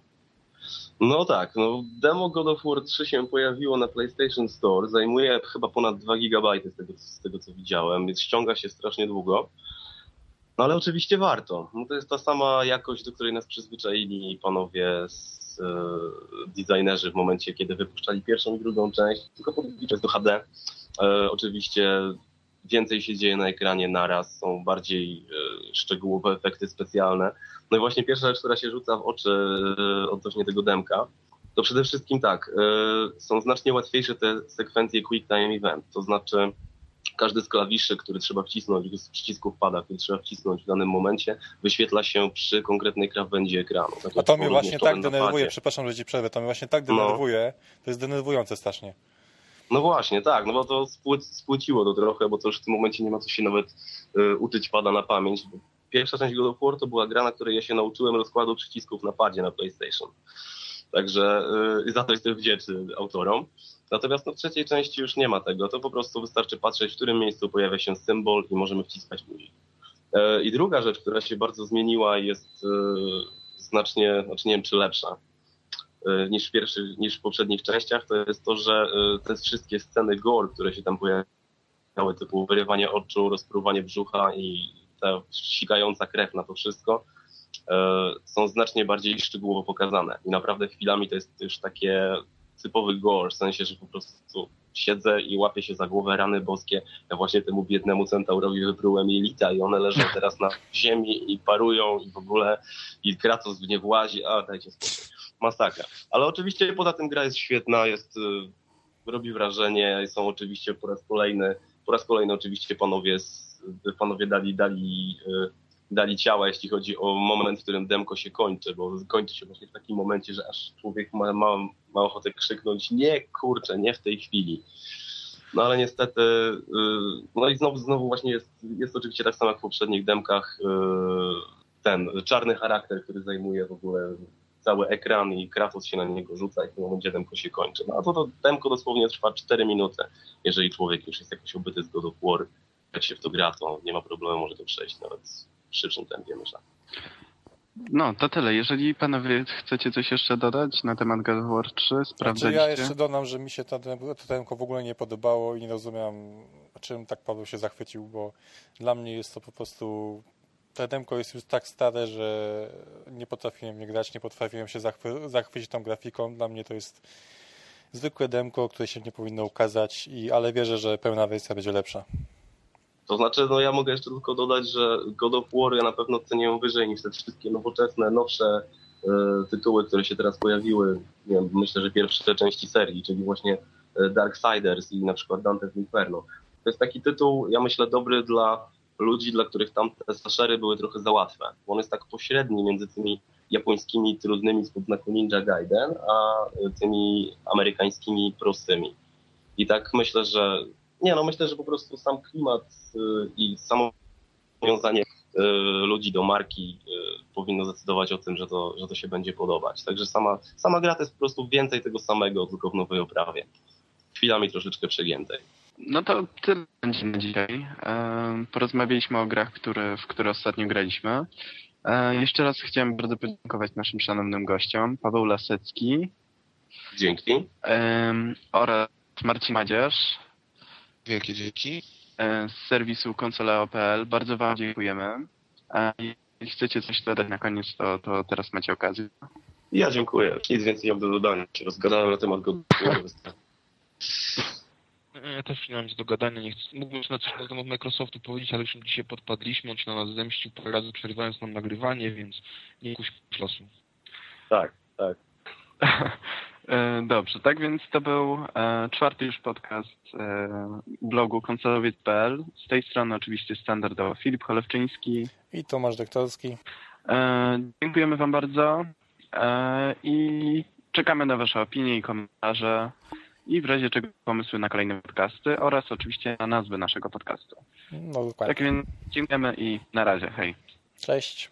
No tak, no demo God of War 3 się pojawiło na PlayStation Store, zajmuje chyba ponad 2 GB z tego, z tego co widziałem, więc ściąga się strasznie długo. No ale oczywiście warto. No to jest ta sama jakość, do której nas przyzwyczaili panowie z, designerzy w momencie, kiedy wypuszczali pierwszą i drugą część, tylko podliczać do HD. E, oczywiście więcej się dzieje na ekranie naraz, są bardziej e, szczegółowe efekty specjalne. No i właśnie pierwsza rzecz, która się rzuca w oczy e, odnośnie tego demka, to przede wszystkim tak, są znacznie łatwiejsze te sekwencje Quick Time Event, to znaczy każdy z klawiszy, który trzeba wcisnąć, z przycisków pada, który trzeba wcisnąć w danym momencie, wyświetla się przy konkretnej krawędzi ekranu. Tak A to mnie właśnie tak denerwuje, przepraszam, że ci przerwę, to mnie właśnie tak no. denerwuje, no. to jest denerwujące strasznie. No właśnie, tak, no bo to spłyciło to trochę, bo to już w tym momencie nie ma co się nawet y, uczyć pada na pamięć. Pierwsza część God of War to była gra, na której ja się nauczyłem rozkładu przycisków na padzie na PlayStation. Także y, za to jestem wdzięczny autorom. Natomiast no, w trzeciej części już nie ma tego. To po prostu wystarczy patrzeć, w którym miejscu pojawia się symbol i możemy wciskać guzik. Y, I druga rzecz, która się bardzo zmieniła, jest y, znacznie, znaczy nie wiem czy lepsza, E, niż w, pierwszych, niż w poprzednich częściach, to jest to, że e, te wszystkie sceny gore, które się tam pojawiały, typu wyrywanie oczu, rozpruwanie brzucha i ta ścigająca krew na to wszystko, e, są znacznie bardziej szczegółowo pokazane. I naprawdę chwilami to jest już takie typowy gore, w sensie, że po prostu siedzę i łapię się za głowę rany boskie. Ja właśnie temu biednemu centaurowi wyprułem jelita i one leżą (laughs) teraz na ziemi i parują i w ogóle i Kratos w nie włazi, a dajcie spokój masakra. Ale oczywiście poza tym gra jest świetna, jest, y, robi wrażenie, są oczywiście po raz kolejny, po raz kolejny oczywiście panowie, panowie dali, dali, y, dali ciała, jeśli chodzi o moment, w którym demko się kończy, bo kończy się właśnie w takim momencie, że aż człowiek ma, ma, ma ochotę krzyknąć, nie kurczę, nie w tej chwili. No ale niestety, y, no i znowu, znowu właśnie jest, jest oczywiście tak samo jak w poprzednich demkach, ten czarny charakter, który zajmuje w ogóle cały ekran i Kratos się na niego rzuca i w tym momencie demko się kończy. No a to, to demko dosłownie trwa 4 minuty. Jeżeli człowiek już jest jakoś obyty z God of War, jak się w to gra, to nie ma problemu, może to przejść nawet szybszym tempie, myślę. No, to tyle. Jeżeli panowie chcecie coś jeszcze dodać na temat God of War 3, sprawdzaliście? Znaczy ja jeszcze dodam, że mi się to, demko w ogóle nie podobało i nie rozumiem, czym tak Paweł się zachwycił, bo dla mnie jest to po prostu to demko jest już tak stare, że nie potrafiłem nie grać, nie potrafiłem się zachwy zachwycić tą grafiką. Dla mnie to jest zwykłe demko, które się nie powinno ukazać, i, ale wierzę, że pełna wersja będzie lepsza. To znaczy, no ja mogę jeszcze tylko dodać, że God of War ja na pewno cenię wyżej niż te wszystkie nowoczesne, nowsze tytuły, które się teraz pojawiły, nie wiem, myślę, że pierwsze części serii, czyli właśnie Darksiders i na przykład Dante's Inferno. To jest taki tytuł, ja myślę, dobry dla ludzi, dla których tamte slashery były trochę za łatwe. On jest tak pośredni między tymi japońskimi trudnymi spod znaku Ninja Gaiden, a tymi amerykańskimi prostymi. I tak myślę, że nie no, myślę, że po prostu sam klimat y, i samo powiązanie y, ludzi do marki y, powinno zdecydować o tym, że to, że to się będzie podobać. Także sama, sama gra to jest po prostu więcej tego samego, tylko w nowej oprawie. Chwilami troszeczkę przegiętej. No to tyle będzie na dzisiaj. E, porozmawialiśmy o grach, które, w które ostatnio graliśmy. E, jeszcze raz chciałem bardzo podziękować naszym szanownym gościom. Paweł Lasecki. Dzięki. oraz Marcin Madzierz. Wielkie dzięki. E, z serwisu konsoleo.pl. Bardzo Wam dziękujemy. Jeśli chcecie coś dodać na koniec, to, to teraz macie okazję. Ja dziękuję. Nic więcej nie mam do dodania. Rozgadałem na temat go. Ja też nie mam nic do gadania. Nie chcę, mógłbym na coś na temat Microsoftu powiedzieć, ale już dzisiaj podpadliśmy. On się na nas zemścił parę razy przerywając nam nagrywanie, więc nie kuś losu. Tak, tak. (laughs) E, dobrze, tak więc to był e, czwarty już podcast e, blogu konsolowiec.pl. Z tej strony oczywiście standardowo Filip Cholewczyński i Tomasz Dektorski. Dziękujemy Wam bardzo i czekamy na Wasze opinie i komentarze i w razie czego pomysły na kolejne podcasty oraz oczywiście na nazwę naszego podcastu. No dokładnie. Tak więc dziękujemy i na razie. Hej. Cześć.